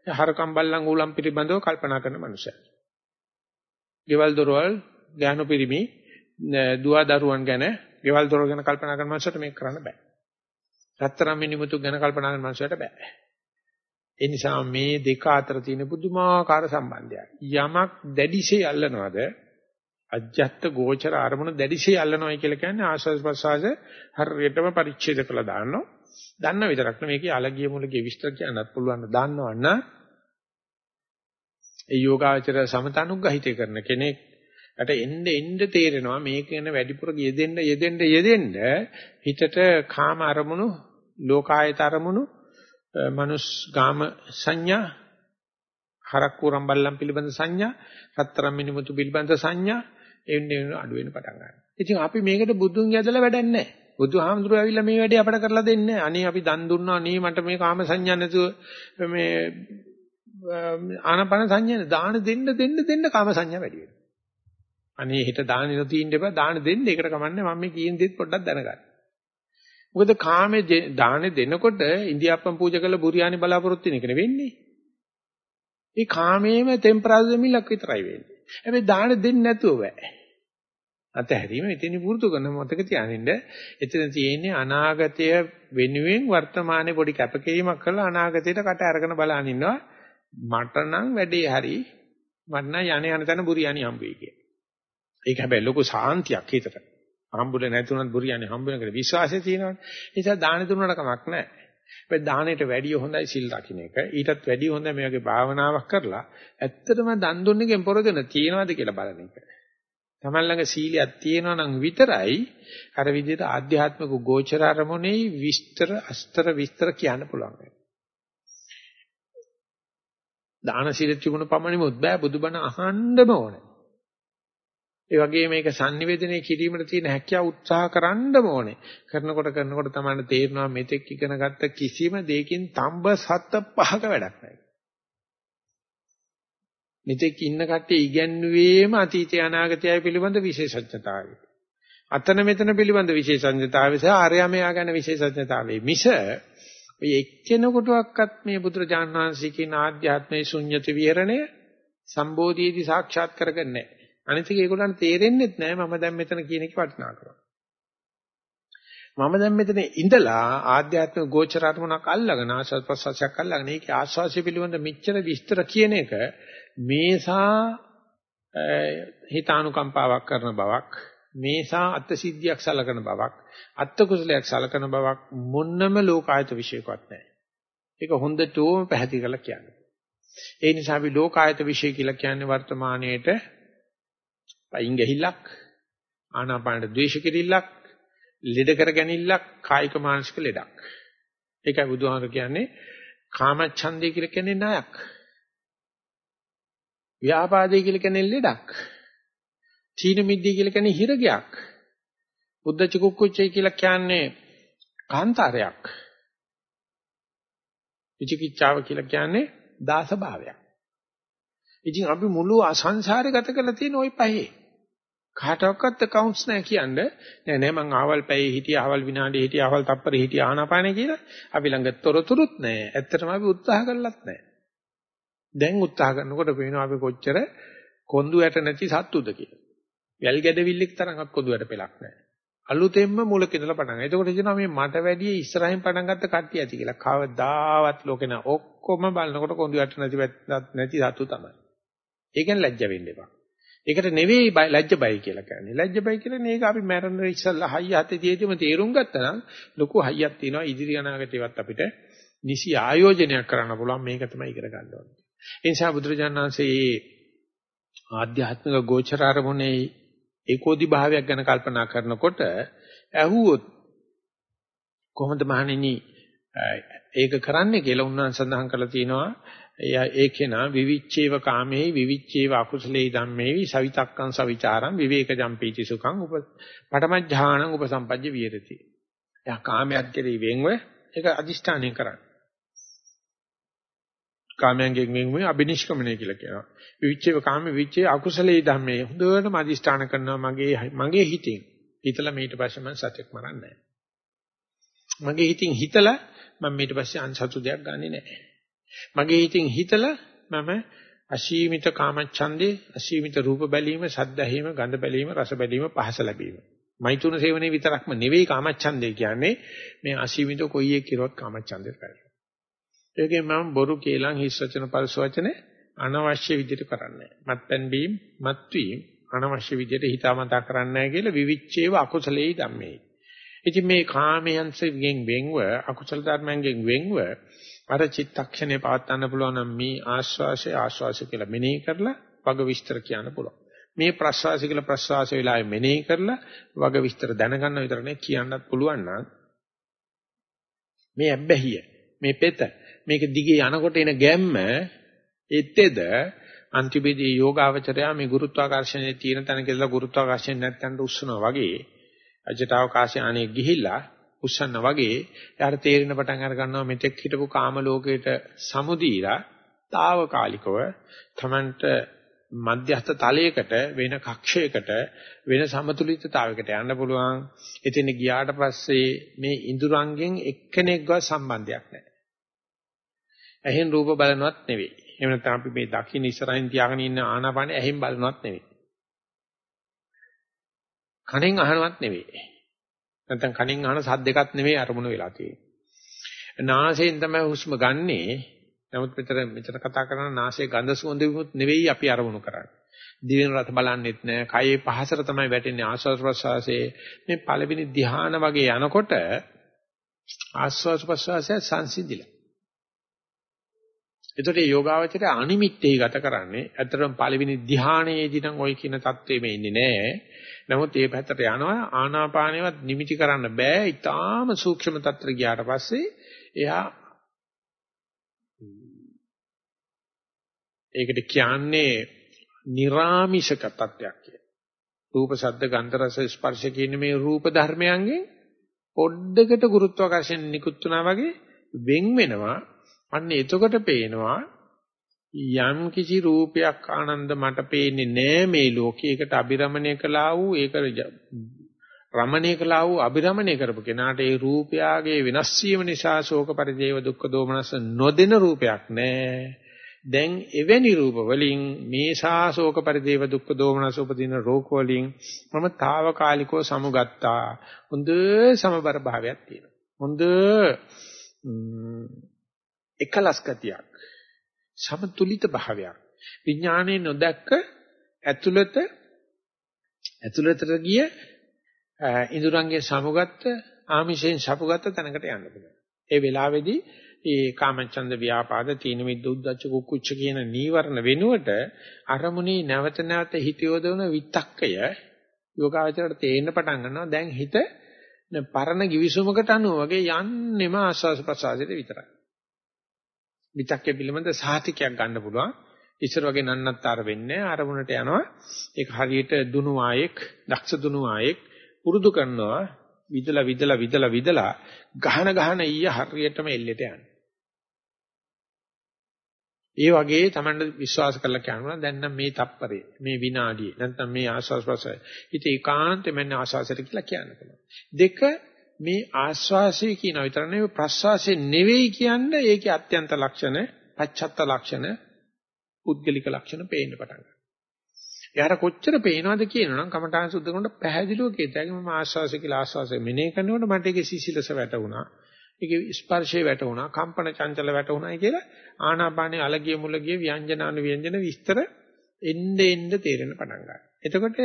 හරකම් බල්ලන් ඌලම් පිළිබඳව කල්පනා කරන මනුස්සයෙක්. ගෙවල් දොරවල් ගෑනු පිරිමි දුව දරුවන් ගැන ගෙවල් දොර ගැන කල්පනා කරන මනුස්සයට මේක කරන්න බෑ. රත්තරන් මිනිමුතු ගැන කල්පනා කරන මනුස්සයට බෑ. ඒ නිසා මේ දෙක අතර තියෙන පුදුමාකාර සම්බන්ධයක්. යමක් දැඩිසේ අල්ලනවද අජ්ජත් ගෝචර අරමුණ දැඩිසේ අල්ලනවයි කියලා කියන්නේ ආස්වාද ප්‍රසආස හරියටම පරිච්ඡේද කළා දාන්නවා. දන්න විතරක් නෙවෙයි මේකේ අලගිය මුලගේ විස්තර කියන්නත් පුළුවන් දන්නවන්න ඒ යෝගාචර සමතනුග්‍රහිතය කරන කෙනෙක් යට එන්න එන්න තේරෙනවා මේක ගැන වැඩිපුර යෙදෙන්න යෙදෙන්න යෙදෙන්න හිතට කාම අරමුණු ලෝකායත අරමුණු මනුස් ගාම සංඥා හරක් කුරම් බල්ලම් පිළිබඳ සංඥා හතරම් මිනිමුතු පිළිබඳ සංඥා එන්නේ අඩු වෙන පටන් ගන්නවා. ඉතින් අපි මේකට බුදුන් යදලා වැඩක් නැහැ. බුදුහාමුදුරුවෝ ඇවිල්ලා මේ වැඩේ අපට කරලා දෙන්නේ අනේ අපි දන් දුන්නා අනේ මට මේ කාම සංඥා නැතුව මේ ආනපන සංඥා දාන දෙන්න දෙන්න දෙන්න කාම සංඥා වැඩි වෙනවා. අනේ හිත දාන නොතියින්න එපා දාන දෙන්න ඒකට කමන්නේ මම මේ කියන දේත් පොඩ්ඩක් දැනගන්න. මොකද කාමේ දානේ දෙනකොට ඉන්දියාප්පම් පූජා කරලා බුරියානි බලාපොරොත්තු වෙන එක නෙවෙන්නේ. ඒ කාමේම ටෙම්පරරි මිලක් විතරයි වෙන්නේ. හැබැයි දාන දෙන්නේ නැතුව බෑ. අතහැරීම එතන පුරුදු කරන මතක තියානින්න එතන තියෙන්නේ අනාගතය වෙනුවෙන් වර්තමානයේ පොඩි කැපකිරීමක් කරලා අනාගතයට කට අරගෙන බලන් ඉන්නවා. මට නම් වැඩේ හරි මට නම් යණ යන තැන බුරියානි හම්බෙයි කියලා. ඒක හැබැයි ලොකු සාන්තියක් හිතට. හම්බුනේ නැතුණත් බුරියානි හම්බ වෙනකට විශ්වාසය තියෙනවනේ. ඒ නිසා දාන දුන්නාට කමක් නැහැ. හැබැයි දානෙට වැඩිය හොඳයි සිල් රකින්න එක. ඊටත් වැඩිය හොඳයි මේ වගේ භාවනාවක් කරලා ඇත්තටම දන් දුන්නේකින් පොරදෙන තියනවාද කියලා බලන එක. තමන් ළඟ සීලයක් තියෙනවා නම් විතරයි අර විදිහට ආධ්‍යාත්මික ගෝචර අරමුණේ විස්තර අස්තර විස්තර කියන්න පුළුවන්. දාන සීල තිබුණ පමණිමුත් බෑ බුදුබණ අහන්නම ඕනේ. ඒ වගේ මේක sannivedanaya කිරීමට තියෙන හැකියාව උත්සාහ කරන්නම ඕනේ. කරනකොට කරනකොට තමයි තේරෙනවා මෙතෙක් ඉගෙන ගත්ත කිසිම දෙයකින් තඹ සත්ත පහක වැඩක් නැහැ. මෙතෙක් ඉන්න කට්ටිය ඉගැන්වුවේම අතීතය අනාගතය පිළිබඳ විශේෂඥතාවය. අතන මෙතන පිළිබඳ විශේෂඥතාවය සහ ආර්යමයා ගැන විශේෂඥතාවය මිස ඔය එක්කෙනෙකුටවත් මේ බුදුරජාණන් වහන්සේ කියන ආධ්‍යාත්මයේ ශුන්්‍යති විහරණය සම්බෝධියේදී සාක්ෂාත් කරගන්නේ නැහැ. අනිත් එක ඒගොල්ලන්ට තේරෙන්නේ නැහැ මම දැන් මෙතන කියන එක වටිනාකම. මම දැන් මෙතන ඉඳලා ආධ්‍යාත්මික ගෝචර අරමුණක් අල්ලගෙන ආස්වාද ප්‍රසවාසයක් අල්ලගෙන ඒකේ ආස්වාසිය පිළිබඳ මෙච්චර විස්තර කියන එක මේසා හිතානුකම්පාවක් කරන බවක් මේසා අත්සිද්ධියක් සලකන බවක් අත්ත කුසලයක් සලකන බවක් මොන්නම ලෝකායත විශේෂකවත් නැහැ. ඒක හොඳටම පැහැදිලි කරලා කියන්නේ. ඒ නිසා අපි ලෝකායත විශේෂ කියලා කියන්නේ වර්තමානයේට පයින් ගහිල්ලක් ආනාපානට ද්වේෂ කිරිල්ලක් ලෙඩ කර ගැනීමක් කායික මානසික ලෙඩක්. ඒකයි බුදුහාමර කියන්නේ කාමච්ඡන්දය කියලා කියන්නේ ණයක්. ව්‍යාපාදේ කියලා කියන්නේ ලෙඩක්. තීන මිද්දී කියලා කියන්නේ හිරගයක්. බුද්ධ චිකුක්කුච්චය කියලා කියන්නේ කාන්තාරයක්. විචිකිච්ඡාව කියලා කියන්නේ දාස භාවයක්. ඉතින් අපි මුළු අසංසාරේ ගත කරලා තියෙන ওই පහේ. කාටවත් accounts නැහැ කියන්නේ නෑ නෑ මං ආවල් පැයේ හිටියා ආවල් විනාඩියේ හිටියා ආවල් තප්පරේ හිටියා ආනාපානේ කියලා අපි ළඟ තොරතුරුත් නැහැ ඇත්තටම අපි උත්සාහ කළත් නැහැ දැන් උත්සාහ කරනකොට පේනවා අපි කොච්චර කොඳු යට නැති සත්තුද කියලා වැල් ගැඩවිල්ලෙක් තරම්වත් කොඳු යට පෙලක් නැහැ අලුතෙන්ම මුලක ඉඳලා පටන් ගන්න. එතකොට කියනවා මේ මට වැඩි ඉස්සරහින් පටන් ගත්ත කට්ටිය ඇති කියලා. කවදාවත් ලෝකේ නෑ. ඔක්කොම බලනකොට කොඳු යට නැති නැති සතු තමයි. ඒකෙන් ලැජ්ජ වෙන්න එපා. ඒකට නෙවෙයි ලැජ්ජ බය කියලා කියන්නේ. ලැජ්ජ බය කියන්නේ මේක අපි මරණ ඉස්සල්ලා හයිය හතේ තියෙදිම තේරුම් ගත්තා නම් ලොකු හයියක් තියෙනවා ඉදිරි අනාගතේවත් අපිට නිසි ආයෝජනයක් කරන්න පුළුවන් මේක තමයි ඉගෙන ගන්න ඕනේ. ඒ නිසා බුදුරජාණන් වහන්සේ ආධ්‍යාත්මික ගෝචර අරමුණේ ඒකෝදි භාවයක් ගැන කල්පනා කරනකොට ඇහුවොත් කොහොමද මහණෙනි ඒක කරන්නේ කියලා උන්වහන්සේ සඳහන් කරලා තියෙනවා ඒකේන විවිච්ඡේව කාමේ විවිච්ඡේව අකුසලේ ධම්මේවි සවිතක්කං සවිචාරං විවේකජම් පීති සුඛං උප පඨමඥානං උපසම්පජ්ජ විහෙරති. එයා කාමයක් කෙරෙහි වෙන්ව ඒක අදිෂ්ඨානය කරන්නේ. කාමයෙන් වෙන්ව අබිනිෂ්ක්‍මණය කියලා කියනවා. විවිච්ඡේව කාමේ විවිච්ඡේ අකුසලේ ධම්මේ හොඳටම අදිෂ්ඨාන කරනවා මගේ මගේ හිතින්. හිතලා ඊට පස්සේ මම සත්‍යක් මරන්නේ මගේ හිතින් හිතලා මම ඊට පස්සේ අන්සතු දෙයක් ගන්නෙ නැහැ. මගේ හිතින් හිතලා මම අසීමිත කාමච්ඡන්දේ අසීමිත රූප බැලීම, ශබ්ද ඇහිීම, ගන්ධ බැලීම, රස බැලීම, පහස ලැබීම. මෛතුන සේවනයේ විතරක්ම නෙවෙයි කාමච්ඡන්දේ කියන්නේ මේ අසීමිත කොයි එක කිරුවත් කාමච්ඡන්දේ කරන්නේ. ඒකෙන් මම බොරු කේලම් හිස් වචන පරිස වචන අනවශ්‍ය විදිහට කරන්නේ මත්පැන් බීම් මත්වීම් අනවශ්‍ය විදිහට හිතාමතා කරන්නේ නැහැ කියලා විවිච්ඡේව අකුසලයේ ධම්මේ. ඉතින් මේ කාමයන්සෙන් වෙන්ව අකුසල ධර්මයන්ගෙන් වෙන්ව අර චිත්තක්ෂණේ පවත්වන්න පුළුවන් නම් මේ ආශ්වාසය ආශ්වාසය කියලා මෙනෙහි කරලා වග විස්තර කියන්න පුළුවන්. මේ ප්‍රශ්වාසය කියලා ප්‍රශ්වාසය වෙලාවේ මෙනෙහි කරලා වග විස්තර දැනගන්න විතරනේ කියන්නත් පුළුවන් නම් මේ අබ්බැහිය මේ පෙත මේක දිගේ යනකොට එන ගැම්ම එතෙද අන්තිමේදී යෝගාවචරය මේ ගුරුත්වාකර්ෂණයේ තියෙන තැනක ඉඳලා ගුරුත්වාකර්ෂණය නැත්තන්ට උස්සනවා වගේ අජටවකාශය අනේ ගිහිල්ලා උස්සන්න වගේ යාට තේරෙන පටන් අර ගන්නවා මෙතෙක් හිටපු කාම ලෝකයට සමුදීලා తాවකාලිකව Tamanට මධ්‍යස්ථ තලයකට වෙන කක්ෂයකට වෙන සමතුලිතතාවයකට යන්න පුළුවන්. එතන ගියාට පස්සේ මේ ඉඳුරංගෙන් එක්කෙනෙක්වත් සම්බන්ධයක් නැහැ. ඇහෙන් රූප බලනවත් නෙවෙයි. එහෙම නැත්නම් අපි මේ දකින්න ඉස්සරහින් තියාගෙන ඉන්න ආනාපානෙ ඇහෙන් බලනවත් නෙවෙයි. කනෙන් අහනවත් නෙවෙයි. නැත්නම් කනින් අහන සද්දයක්වත් නෙවෙයි අරමුණ වෙලා තියෙන්නේ. නාසයෙන් තමයි හුස්ම ගන්නෙ. නමුත් මෙතන මෙතන කතා කරන නාසයේ ගඳ සුවඳ විමුත් නෙවෙයි අපි අරමුණු කරන්නේ. දිවෙන රස බලන්නෙත් නෑ. කයේ පහසට තමයි වැටෙන්නේ ආස්වාද ප්‍රසවාසයේ. මේ පළවෙනි ධ්‍යාන වගේ යනකොට ආස්වාද ප්‍රසවාසය සංසිඳිලා. එතකොට මේ යෝගාවචරය අනිමිත්තේ ගත කරන්නේ. ඇත්තටම පළවෙනි ධ්‍යානයේදී නම් ওই කියන தත්ත්වෙම ඉන්නේ නැහැ. නමුත් මේ පැත්තට යනවා ආනාපානෙවත් නිමිති කරන්න බෑ. ඊටාම සූක්ෂම தත්ත්‍ර ගියාට පස්සේ එයා ඒකට කියන්නේ निराமிෂක தත්ත්වයක් කියලා. රූප, ශබ්ද, ගන්ධ, රස, ස්පර්ශ කියන මේ රූප ධර්මයන්ගෙන් පොඩ්ඩකට ගුරුත්වාකර්ෂණ නිකුත් වුණා වගේ වෙන් වෙනවා අන්න එතකොට පේනවා යම් කිසි රූපයක් ආනන්ද මට පේන්නේ නෑ මේ ලෝකයකට අබිරමණය කළා වූ ඒක රමණය කළා වූ අබිරමණය කරපු කෙනාට ඒ රූපයාගේ වෙනස් වීම නිසා ශෝක පරිදේව දුක්ඛ දෝමනස නොදෙන රූපයක් නෑ. දැන් එවැනි රූප වලින් මේ ශාසෝක පරිදේව දුක්ඛ දෝමනස උපදින රෝග වලින් මම తాවකාලිකව සමුගත්තා. හොඳ සමබර භාවයක් තියෙනවා. හොඳ එකලස් ගතියක් සමතුලිත භාවයක්. විඥානයේ නොදැක්ක ඇතුළත ඇතුළතට ගිය ඉඳුරංගේ සමුගත්ත ආමිෂයෙන් සපුගත්ත තැනකට යන්න පුළුවන්. ඒ වෙලාවේදී ඒ කාමචන්ද ව්‍යාපාද තීන මිද්ද උද්දච්ච කුක්කුච්ච කියන නීවරණ වෙනුවට අරමුණේ නැවත නැවත හිත යොදවන විතක්කය යෝගාවචරයට තේන්න පටන් ගන්නවා. දැන් හිත පරණ givisumකට අනුව වගේ යන්නෙම ආස්වාස ප්‍රසආසයට විතරයි. විතක්කේ පිළිබඳ සාහිතිකයක් ගන්න පුළුවන්. ඉස්සර වගේ නන්නත්තර වෙන්නේ අරමුණට යනවා. ඒක හරියට දුනු ආයෙක්, දක්ෂ දුනු ආයෙක් පුරුදු කරනවා. විදලා විදලා විදලා විදලා ගහන ගහන ඊය හරියටම එල්ලෙට යනවා. ඒ වගේ Tamanne විශ්වාස කරලා කියනවා දැන් නම් මේ තප්පරේ මේ විනාඩියේ නැත්නම් මේ ආස්වාස් ප්‍රසය. ඉතින් ඒකාන්තෙම ආස්වාසයට කියලා කියන්න පුළුවන්. දෙක මේ ආස්වාසය කියන විතර නෙවෙයි ප්‍රස්වාසය නෙවෙයි කියන්නේ ඒකේ අත්‍යන්ත ලක්ෂණ, පච්චත්ත ලක්ෂණ, පුද්ගලික ලක්ෂණ පේන්න පටන් ගන්නවා. එයාට කොච්චර පේනවද කියනනම් කමඨාන් සුද්ධ කරනකොට පැහැදිලිව කියතයි මම ආස්වාසය කියලා ආස්වාසය මෙනේ කරනකොට මට ඒකේ සිසිලස වැටුණා. ඒකේ ස්පර්ශය වැටුණා, කම්පන චංචල වැටුණායි කියලා ආනාපානයේ අලගිය මුලගිය ව්‍යංජනානු ව්‍යංජන විස්තර එන්න එන්න තේරෙන්න පටන් ගන්නවා. එතකොට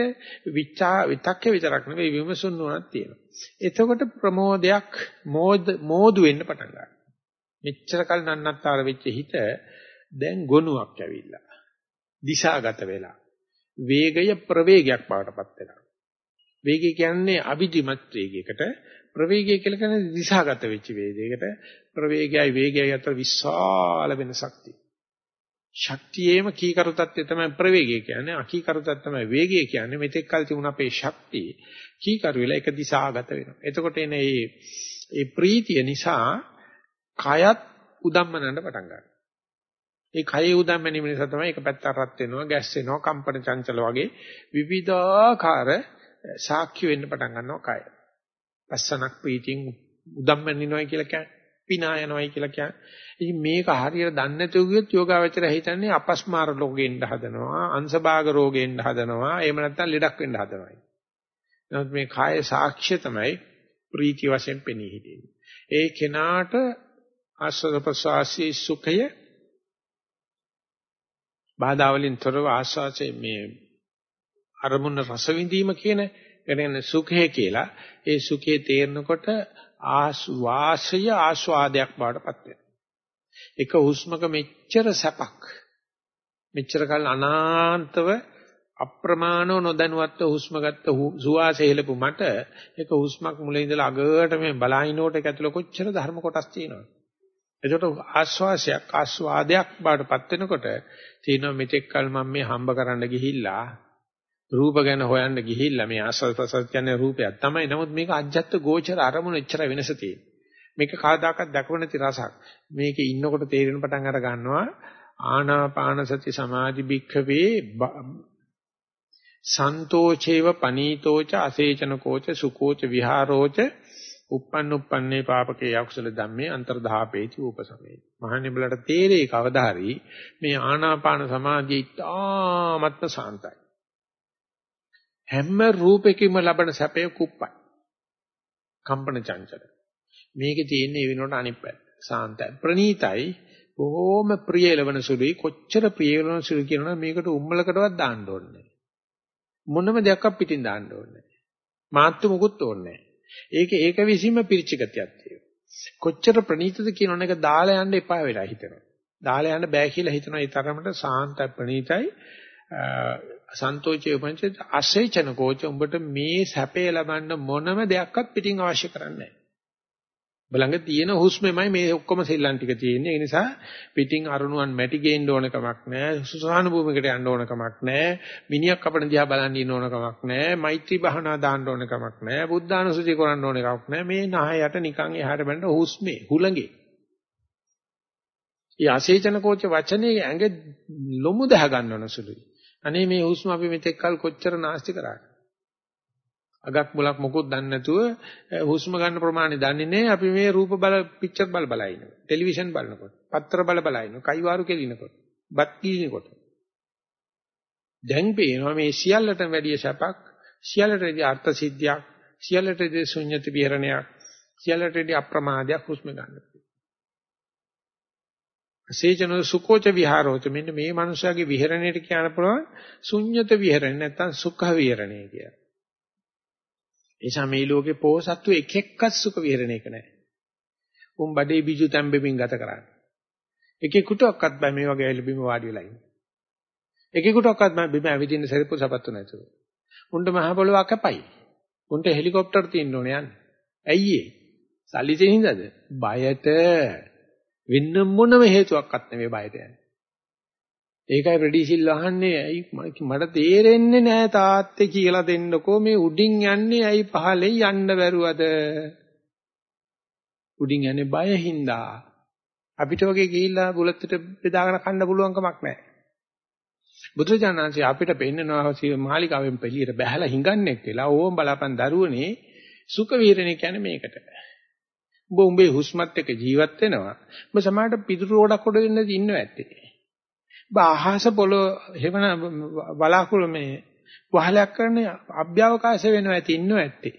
විචා විතක්කේ විතරක් නෙවෙයි විමසුන් නුවණක් තියෙනවා. එතකොට ප්‍රමෝදයක් මෝද මෝදු වෙන්න පටන් ගන්නවා. මෙච්චර කල් නන්නත්තර වෙච්ච හිත දැන් ගොනුවක් ඇවිල්ලා. දිශාගත වෙලා. වේගය ප්‍රවේගයක් බවටපත් වෙනවා. වේගය කියන්නේ අවිධිමත් වේගයකට ප්‍රවේගය කියලා කියන්නේ දිශාගත වෙච්ච වේගයකට ප්‍රවේගයයි වේගයයි අතර විශාල වෙනසක් තියෙනවා. ශක්තියේම කීකරු තත්ත්වය තමයි ප්‍රවේගය කියන්නේ. අකීකරු තත්ත්වය තමයි වේගය කියන්නේ. මෙතෙක් කල තිබුණ අපේ ශක්තිය කීකරු වෙලා එක දිශාගත වෙනවා. එතකොට එනේ මේ ඒ ප්‍රීතිය නිසා කයත් උදම්මනන්න පටන් ගන්නවා. ඒ කයේ උදම්මනීම නිසා තමයි එක පැත්තක් රත් වෙනවා ගැස් වෙනවා කම්පන චංචල වගේ විවිධාකාර සාක්ෂි වෙන්න පටන් ගන්නවා කය. පස්සනක් ප්‍රීතියෙන් උදම්මනිනවයි කියලා කියන්නේ. පිනා යනවයි කියලා කියන්නේ. ඉතින් මේක හරියට දන්නේ නැතුව ගියොත් යෝගාවචරය හිතන්නේ අපස්මාර රෝගෙන්න හදනවා, අංශභාග රෝගෙන්න හදනවා, එහෙම නැත්නම් ලෙඩක් වෙන්න හදනවා. නමුත් මේ කාය සාක්ෂ්‍ය තමයි ප්‍රීති වශයෙන් පෙනී හිටින්නේ. ඒ කෙනාට ආස්වාද ප්‍රසවාසී සුඛය බාධා වලින් තොරව ආස්වාසේ මේ අරමුණ රස විඳීම කියන කියන්නේ සුඛය කියලා. ඒ සුඛයේ තේරෙනකොට ආස්වාසය ආස්වාදයක් බවටපත් වෙනවා. එක හුස්මක මෙච්චර සැපක් මෙච්චර කල් අනාන්තව අප්‍රමාණව නොදැනුවත්ව හුස්ම ගත්ත සුවාසය හෙලපු මට එක හුස්මක් මුල ඉඳලා අගට මේ බලාිනෝට ඒක ඇතුළේ කොච්චර ධර්ම කොටස් තියෙනවද එතකොට ආස්වාසයක් ආස්වාදයක් බාටපත් වෙනකොට තියෙනවා මෙතෙක් කල මම මේ හම්බ කරන්න ගිහිල්ලා රූප ගැන හොයන්න ගිහිල්ලා මේ ආස්වාද ප්‍රසාර කියන්නේ රූපයක් තමයි. නමුත් මේක අජ්ජත් ගෝචර අරමුණ එච්චර වෙනස තියෙන්නේ. මේක කවදාකවත් දක්ව නැති රසක්. මේකේ ඉන්නකොට තේරෙන පටන් අර ගන්නවා ආනාපාන සති සමාධි භික්ඛවේ සන්තෝෂේව පනීතෝච අසේචනකෝච සුකෝච විහාරෝච uppන්න uppන්නේ පාපකේ යකුසල ධම්මේ අන්තර්ධාපේති උපසමේ. මහන්නේ බලට තේරේ කවදා හරි මේ ආනාපාන සමාධිය ඉතාමත්ම සාන්තයි. හැම රූපයකින්ම ලබන සැපය කුප්පයි. කම්පන චංචල. මේකේ තියෙන ඒ වෙනකොට අනිත් පැත්ත. සාන්තයි. ප්‍රණීතයි. බොහොම ප්‍රිය එළවන සුළුයි. කොච්චර ප්‍රිය එළවන සුළු කියනවනම් මේකට උම්මලකටවත් දාන්න ඕනේ මොනම දෙයක් පිටින් දාන්න ඕනේ මාත්තු මුකුත් ඕනේ ඒක ඒක විසීම පිරිච්ච ගතියක් තියෙනවා. කොච්චර ප්‍රණීතද කියනවනේ ඒක දාලා යන්න එපා වෙලා හිතෙනවා. දාලා යන්න බෑ කියලා හිතනවා ඒ තරමට සාන්ත ප්‍රණීතයි සන්තෝෂයේ උපංච අසේචන කෝච උඹට මේ සැපේ ලබන්න මොනම දෙයක්වත් පිටින් අවශ්‍ය කරන්නේ නැහැ. බලඟ තියෙන හුස්මෙමයි මේ ඔක්කොම සෙල්ලම් ටික තියෙන්නේ. ඒ නිසා පිටින් අරුණුවන් මැටි ගේන්න ඕන කමක් නැහැ. සුසාන භූමිකට යන්න ඕන කමක් නැහැ. මිනිහක් අපණ දිහා බලන් ඉන්න ඕන කමක් නැහැ. මෛත්‍රී භාවනා දාන්න ඕන කමක් නැහැ. බුද්ධානුසුති කරන්න ඕන කමක් නැහැ. මේ නහයට නිකන් එහාට බැලන හුස්මේ හුළඟේ. ඒ අසේචන කෝච වචනේ ඇඟ ලොමු දහ ගන්නවන සුළුයි. අනේ මේ හුස්ම අපි මෙතෙක් කල් කොච්චර නාස්ති කරාද? අගක් මුලක් මොකුත් දන්නේ නැතුව හුස්ම ගන්න ප්‍රමාණය දන්නේ නැහැ. අපි මේ රූප බල පික්චර් බල බල ඉන්නවා. ටෙලිවිෂන් බලනකොට, පත්‍ර බල බල ඉන්නවා. කයිවාරු කෙලිනකොට, බත් කීනකොට. දැන් පේනවා මේ සියල්ලටම වැඩිය සැපක්, සියල්ලට වැඩිය අර්ථ සිද්ධියක්, සියල්ලට වැඩිය ශුන්්‍යත විහරණයක්, සියල්ලට වැඩිය අප්‍රමාදයක් හුස්ම ගන්න. සේචන සුකෝච විහාරෝච මෙන්න මේ මනුස්සයාගේ විහරණයට කියන්න පුළුවන් ශුන්්‍යත විහරණ නැත්නම් සුඛ විහරණය කියලා. එනිසා මේ ලෝකේ පෝසත්තු එක එක්කත් සුඛ විහරණයක නැහැ. උන් බඩේ බිජු තැම්බෙමින් ගත කරන්නේ. එකෙකුටවත් බෑ මේ වගේ ඇවිල්ලා බිම වාඩි වෙලා ඉන්න. එකෙකුටවත් බෑ බිම ඇවිදින්න සරිප්පු සපත්තු නැතුව. උන්ට මහ පොළොව අකපයි. උන්ට හෙලිකොප්ටර් තියෙන්න ඕනේ යන්නේ. ඇයි ඒ? සල්ලි තියෙන හින්දාද? බයට වෙන්න මොනම හේතුවක්වත් නෙමෙයි බයට යන්නේ. ඒකයි ප්‍රෙඩිසිල් අහන්නේ ඇයි මට තේරෙන්නේ නෑ තාත්තේ කියලා දෙන්නකෝ මේ උඩින් යන්නේ ඇයි පහලෙන් යන්න බැරුවද? උඩින් යන්නේ බය හින්දා. අපිට වගේ ගිහිල්ලා බුලත්තට බෙදාගෙන කන්න පුළුවන් කමක් නෑ. බුදුරජාණන්සේ අපිට පෙන්නනවා මාලිකාවෙන් පිළියෙට බැහැලා හිඟන්නේ කියලා ඕම් බලාපන් දරුවනේ සුඛ විහරණය කියන්නේ මේකට. උඹ උඹේ හුස්මත් එක්ක ජීවත් වෙනවා උඹ සමහරට පිටුරු රෝඩක් උඩ ඉන්න ඉන්නව ඇත්තේ අහස පොළොව හේවන බලාකුළු මේ වහලයක් කරන අභ්‍යවකාශ වෙනවා ඇති ඉන්නව ඇත්තේ.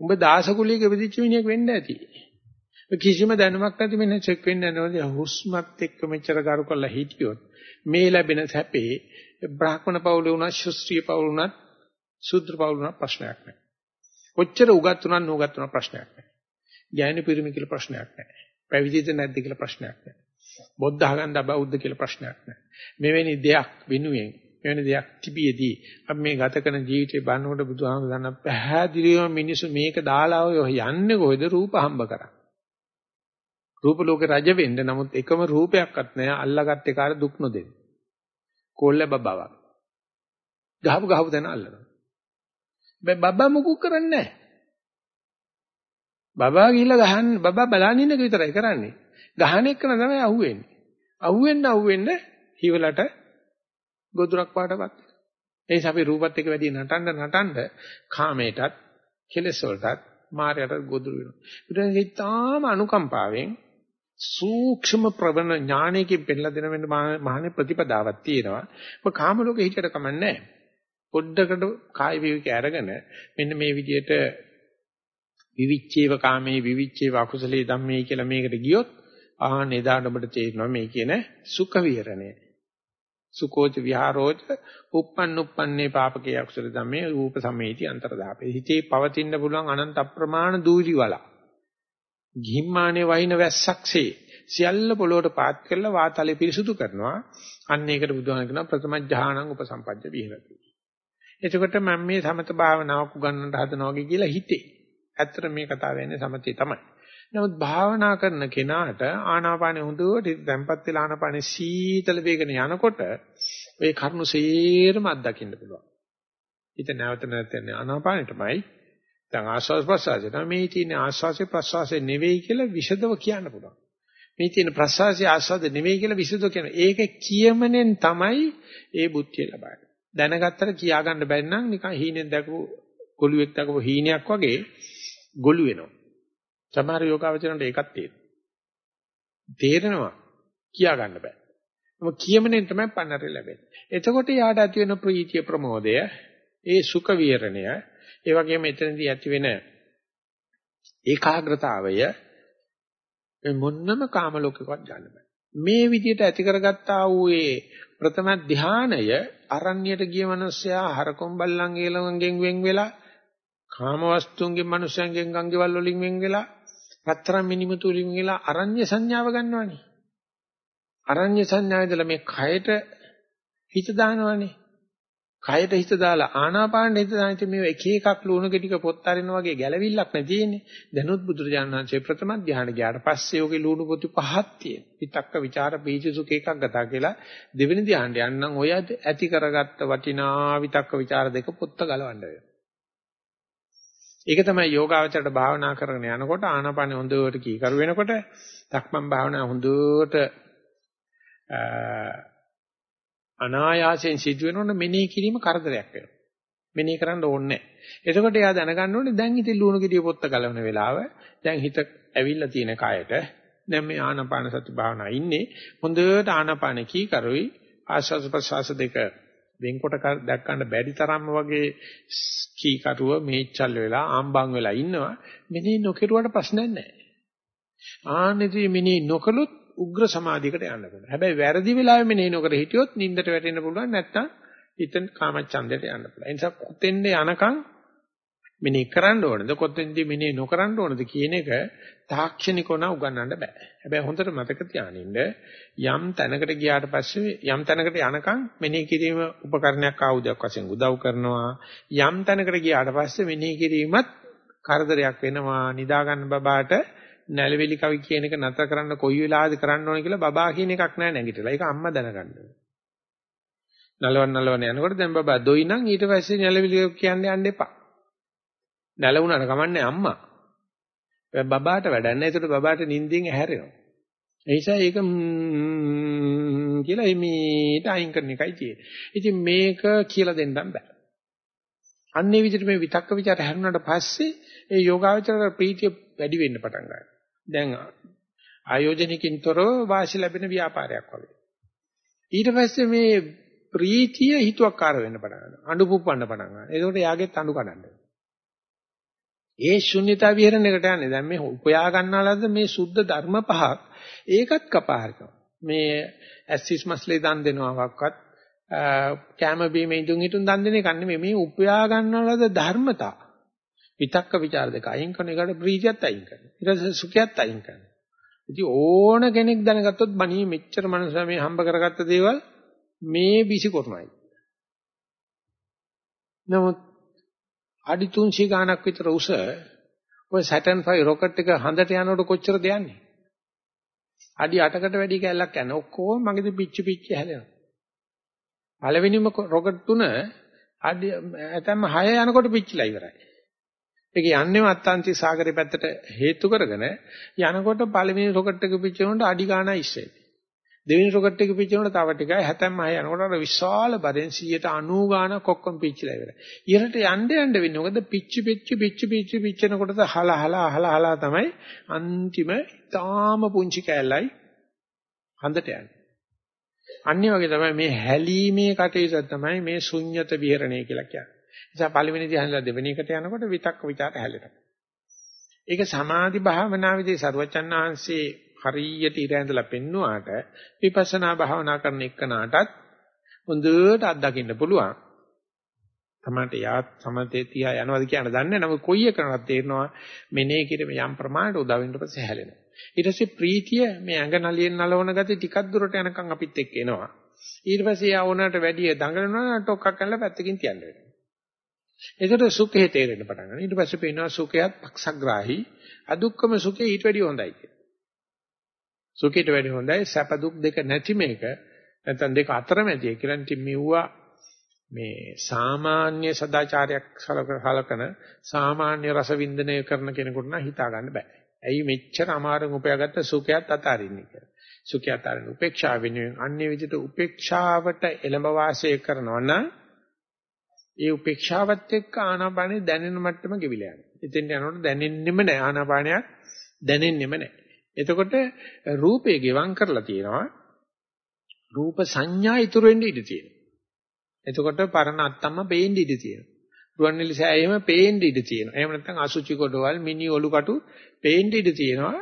උඹ දාස කුලියක ඉපදිච්ච මිනිහෙක් වෙන්න ඇති. කිසිම දැනුමක් නැති මෙන්න චෙක් වෙන්න යනවා හුස්මත් එක්ක මෙච්චර කරු කරලා හිටියොත් මේ ලැබෙන සැපේ බ්‍රාහ්මණ පවුලේ වුණා ශුස්ත්‍රීය පවුල වුණත් සුද්ධ පවුල වුණත් ප්‍රශ්නයක් නැහැ. කොච්චර උගත් වුණත් නුගත් වුණත් ප්‍රශ්නයක් නැහැ. ඥාන පිරිමි කියලා ප්‍රශ්නයක් නැහැ. පැවිදිද නැද්ද කියලා ප්‍රශ්නයක් නැහැ. බොද්ධ ආගන්ද බෞද්ධ කියලා ප්‍රශ්නයක් නැහැ. මෙවැනි දෙයක් වෙනුවෙන් මෙවැනි දෙයක් තිබියදී අපි මේ ගත කරන ජීවිතේ බannකොට බුදුහාම දන්න පැහැදිලිවම මිනිස්සු මේක දාලා ඔය යන්නේ කොහෙද රූප හම්බ කරා. රූප ලෝකේ රජ වෙන්න නමුත් එකම රූපයක්වත් නැහැ අල්ලාගත් එකාට දුක් නොදෙන්න. කොල්ල බබාවක්. ගහපු ගහපු තැන අල්ලනවා. බෑ බබා මුකුත් කරන්නේ නැහැ. බබා ගිහිල්ලා ගහන්න බබා බලන් ඉන්න එක විතරයි කරන්නේ. ගහන එක තමයි අහුවෙන්නේ. අහුවෙන්න අහුවෙන්න හිවලට ගොදුරක් පාටපත්. ඒ නිසා අපි රූපත් එක්ක වැඩි නටන්න නටන්න කාමයටත් කෙලෙස් වලටත් මායයටත් ගොදුරු වෙනවා. ඊට හිතාම අනුකම්පාවෙන් සූක්ෂම ප්‍රවණ ඥානයකින් පෙන්නලා දෙන වෙන මහානේ ප්‍රතිපදාවක් තියෙනවා. ඔබ කාම ලෝකෙ හිතට කමන්නේ පොඩ්ඩකට කාය විවික අරගෙන මෙන්න මේ විදිහට විවිච්චේව කාමේ විවිච්චේව අකුසලේ ධම්මේ කියලා මේකට ගියොත් ආ නේදාට ඔබට තේරෙනවා මේ කියන සුඛ විහරණය. සුකෝච විහාරෝච uppන් uppන්නේ පාපකේ අකුසල ධම්මේ රූප සමේති අන්තරදාපේ. හිතේ පවතින්න පුළුවන් අනන්ත අප්‍රමාණ දූලි වල. ගිහිම්මානේ වහින වැස්සක්සේ සියල්ල පොළොවට පාත් කරලා වාතලේ පිරිසුදු කරනවා. අන්න ඒකට බුදුහාම කියනවා ප්‍රථම ඥානං උපසම්පජ්ජ විහෙරති. එතකොට මම මේ සමත භාවනාවක් උගන්වන්න හදනවා කියලා හිතේ. ඇත්තට මේ කතාව වෙන්නේ සමතේ තමයි. නමුත් භාවනා කරන කෙනාට ආනාපානෙ හොඳට තැම්පත් වෙලා ආනාපානෙ සීතල වේගන යනකොට ඔය කරුණු සේරම අත්දකින්න පුළුවන්. හිත නැවත නැවත ආනාපානෙටමයි දැන් ආස්වාද ප්‍රසආසය තමයි මේ තියෙන ආස්වාසේ ප්‍රසආසය නෙවෙයි කියලා විෂදව කියන්න පුළුවන්. මේ තියෙන ප්‍රසආසය ආස්වාද නෙවෙයි කියලා විෂදව කියන. ඒක කියමනෙන් තමයි ඒ බුද්ධිය ලබන්නේ. දැනගත්තට කියා ගන්න බැරි නම් නිකන් හීනෙන් දැකපු ගොළුෙක් දැකපු හීනයක් වගේ ගොළු වෙනවා. සමහර යෝගාවචරණට ඒකත් තියෙනවා. තේරෙනවා කියා ගන්න බෑ. මොකද කියමනෙන් තමයි පන්නරේ ලැබෙන්නේ. එතකොට යාට ඇති වෙන ප්‍රීතිය ප්‍රමෝදය, ඒ සුඛ විහරණය, ඒ වගේම එතනදී ඇති වෙන ඒකාග්‍රතාවය මොන්නම කාම ලෝකයකවත් ගන්න බෑ. මේ විදිහට ඇති කරගත්තා වූ ඒ ප්‍රථම ධානය අරණ්‍යයට ගිය මිනිසයා හරකොම් බල්ලන් ඊළඟෙන් වෙන් වෙලා කාමවස්තුන්ගෙන් මනුෂ්‍යයන්ගෙන් ගංගෙවල් වලින් වෙන් වෙලා රත්තරන් මිනිමුතු වලින් වෙලා අරඤ්‍ය සංඥාව ගන්නවනේ. අරඤ්‍ය සංඥාව ඉදලා මේ කයට හිත දානවනේ. කයට හිත දාලා ආනාපානෙ හිත දාන ඉතින් මේ එක එකක් ලුණු ගෙඩික පොත් අරින වගේ ගැළවිල්ලක් නැතිනේ. දැනුත් බුදුරජාණන් වහන්සේ ප්‍රථම ධානය ගියාට පස්සේ ඔගේ ලුණු පොතු පහක් තියෙන. පිටක්ක ਵਿਚාර බීජසුඛ එකක් ගතා කියලා දෙවෙනි ධානයට යන්නම් ඔය ඇති කරගත්ත වටිනා විතක්ක ਵਿਚාර දෙක පොත්ත ගලවන්න වෙනවා. ඒක තමයි යෝගාවචරයට භාවනා කරගෙන යනකොට ආනාපානෙ හොඳට කීකරු වෙනකොට ධක්මන් භාවනා හොඳට අනායාසයෙන් සිදුවෙනොත් මෙනෙහි කිරීම කරදරයක් වෙනවා. මෙනෙහි කරන්න ඕනේ නැහැ. එතකොට එයා දැනගන්න ඕනේ දැන් ඉතින් ලුණු ගෙඩිය පොත්ත ගලවන වෙලාව. දැන් හිත ඇවිල්ලා තියෙන කයට. දැන් මේ ආනාපාන සති භාවනා ඉන්නේ. හොඳට ආනාපාන කී කරුයි ආශ්වාස ප්‍රශ්වාස දෙක වෙන්කොට දැක්කන්න බැරි තරම්ම වගේ කී කරුව මේචල් වෙලා ආම්බන් වෙලා ඉන්නවා. මෙනෙහි නොකිරුවට ප්‍රශ්නයක් නැහැ. ආනෙදී මෙනෙහි නොකලොත් උග්‍ර සමාධියකට යන්න පුළුවන්. හැබැයි වැරදි වෙලාවෙ මෙනෙහි නොකර හිටියොත් නිින්දට වැටෙන්න පුළුවන් නැත්නම් හිතෙන් කාමච්ඡන්දයට යන්න පුළුවන්. ඒ නිසා කොතෙන්ද යනකම් මෙනෙහි කරන්න ඕනද කොතෙන්ද මෙනෙහි නොකරන්න ඕනද කියන එක තාක්ෂණිකව නා උගන්වන්න බෑ. හැබැයි හොඳට මතක තියානින්න යම් තැනකට ගියාට පස්සේ යම් තැනකට යනකම් මෙනෙහි කිරීම උපකරණයක් ආයුධයක් වශයෙන් උදව් කරනවා. යම් තැනකට ගියාට පස්සේ මෙනෙහි කිරීමත් කරදරයක් වෙනවා. නිදා ගන්න බබාට නැලවිලි කවි කියන එක නතර කරන්න කොයි වෙලාවද කරන්න ඕන කියලා බබා කියන එකක් නැහැ නැගිටලා. ඒක අම්මා දැනගන්න ඕනේ. නලවන් නලවන් යනකොට දැන් බබා දොයි නම් ඊට පස්සේ නැලවිලි කියන්නේ යන්න එපා. නැලුණාට කමන්නේ අම්මා. බබාට වැඩක් නැහැ. ඒකට බබාට නිින්දෙන් ඇහැරෙනවා. ඒ නිසා ඒක කියලා එමීට අයින් කරන එකයි තියෙන්නේ. ඉතින් මේක කියලා දෙන්නම් බෑ. අන්නේ විදිහට මේ විතක්ක ਵਿਚාර හැරුණාට පස්සේ ඒ යෝගාවචර ප්‍රීතිය වැඩි වෙන්න පටන් ගන්නවා. දැන් ආයෝජනකින් තොරව වාසි ලැබෙන ව්‍යාපාරයක් වගේ. ඊට පස්සේ මේ ප්‍රීතිය හිතුවක්කාර වෙන්න පටන් ගන්නවා. අඬු පුප්පන්න පටන් ගන්නවා. ඒකෝට යාගෙත් අඬු කඩන්න. ඒ ශුන්්‍යතා විහරණයකට යන්නේ. දැන් මේ උපයා ගන්නාලද මේ සුද්ධ ධර්ම පහක් ඒකත් කපාරිනවා. මේ ඇසිස් මස්ලේ දන් දෙනවාක්වත් කැම බීම ඉදුන් හිටුන් දන් දෙන එක නෙමෙයි මේ උපයා ගන්නාලද ධර්මතා. විතක්ක ਵਿਚාර දෙක අයින් කරන එකට ප්‍රීතියත් අයින් කරනවා. ඊට පස්සේ සුඛයත් අයින් කරනවා. ඉතින් ඕන කෙනෙක් දැනගත්තොත් බණී මෙච්චර මනස මේ හම්බ කරගත්ත දේවල් මේ බිසි කරනයි. නමුත් අඩි 300 ගාණක් විතර උස ඔය Saturn 5 රොකට් එක හඳට යනකොට කොච්චරද යන්නේ? අඩි 8කට වැඩි කැලලක් යනවා. ඔක්කොම මගේදී පිච්චි පිච්චි හැලෙනවා. පළවෙනිම රොකට් තුන අඩි ඇතැම්ම 6 යනකොට පිච්චිලා ඉවරයි. ඒක යන්නේම අත්ලාන්තික සාගරේ පැත්තට හේතු කරගෙන යනකොට පළවෙනි රොකට් එක පිච්චෙනකොට අඩි ගාණක් ඉස්සෙයි. දෙවෙනි රොකට් එක පිච්චෙනකොට තව ටිකයි 76 යනකොට අර විශාල බරෙන් 190 ගාණක් ඔක්කොම පිච්චිලා ඉවරයි. ඉහළට යන්න යන්න වෙන්නේ මොකද පිච්චි පිච්චි පිච්චි පිච්චි පිච්චෙනකොට හල හල අහල අහල තමයි අන්තිම තාම පුංචි කෑල්ලයි හඳට යන්නේ. අනිත් වගේ තමයි මේ හැලීමේ කටයුතු තමයි මේ ශුන්්‍යත විහරණය කියලා කියන්නේ. නිසා පළවෙනි ධ්‍යානලා දෙවෙනි එකට යනකොට විතක්ක ਵਿਚාර හැලෙනවා. ඒක සමාධි භාවනාවේදී සරුවචන් ආංශේ හරියට ඉර ඇඳලා පෙන්නුවාට විපස්සනා භාවනා කරන එක්කනටත් හොඳට අත්දකින්න පුළුවන්. තමන්ට යා සමතේ තියා යනවාද කියන දන්නේ නැහැ. නමුත් කොයි එකකටත් තේරෙනවා මෙනේ කිරීම යම් ප්‍රමාණයට උදා වෙන්න පස්සේ හැලෙනවා. ඊට පස්සේ ප්‍රීතිය මේ ඇඟ නලියෙන් නලවන ගතිය ටිකක් දුරට යනකම් අපිත් එක්ක එනවා. ඊට පස්සේ යා ඕනකට වැඩි දඟලනවා ටොක්කක් කරලා පැත්තකින් තියන්න වෙනවා. ඒකට සුඛේ තේරෙන්න පටන් ගන්නවා. ඊට පස්සේ පේනවා සුඛයත් පක්ෂග්‍රාහී, අදුක්කම සුඛේ ඊට වැඩිය හොඳයි කියලා. සුඛයට වැඩිය හොඳයි සැප දුක් දෙක නැති මේක නැත්නම් දෙක අතරමැදිය කියලා ඉතින් මෙව්වා මේ සාමාන්‍ය සදාචාරයක් සලකන සාමාන්‍ය රස වින්දනය කරන කෙනෙකුට නම් හිතා ගන්න බෑ. ඇයි මෙච්චර අමාරුන් උපයාගත්ත සුඛයත් අතාරින්නේ කියලා. සුඛය අතාරින්න උපේක්ෂාව වෙනුවෙන් අන්නේ විදිහට උපේක්ෂාවට එළඹ වාසය කරනවා නම් ඒ උපේක්ෂාවත් එක්ක ආනාපානෙ දැනෙන මට්ටම ගෙවිලා යනවා. එතෙන් යනකොට දැනෙන්නෙම නැහැ ආනාපානයක් දැනෙන්නෙම නැහැ. එතකොට රූපේ ගෙවම් කරලා තියෙනවා. රූප සංඥා ඉතුරු වෙන්න ඉඩ තියෙනවා. එතකොට පරණ අත්තම්ම පේන්න ඉඩ තියෙනවා. රුවන්වැලි සෑයෙම පේන්න ඉඩ තියෙනවා. එහෙම නැත්නම් අසුචි කොටවල් මිනි ඔලු කටු පේන්න ඉඩ තියෙනවා.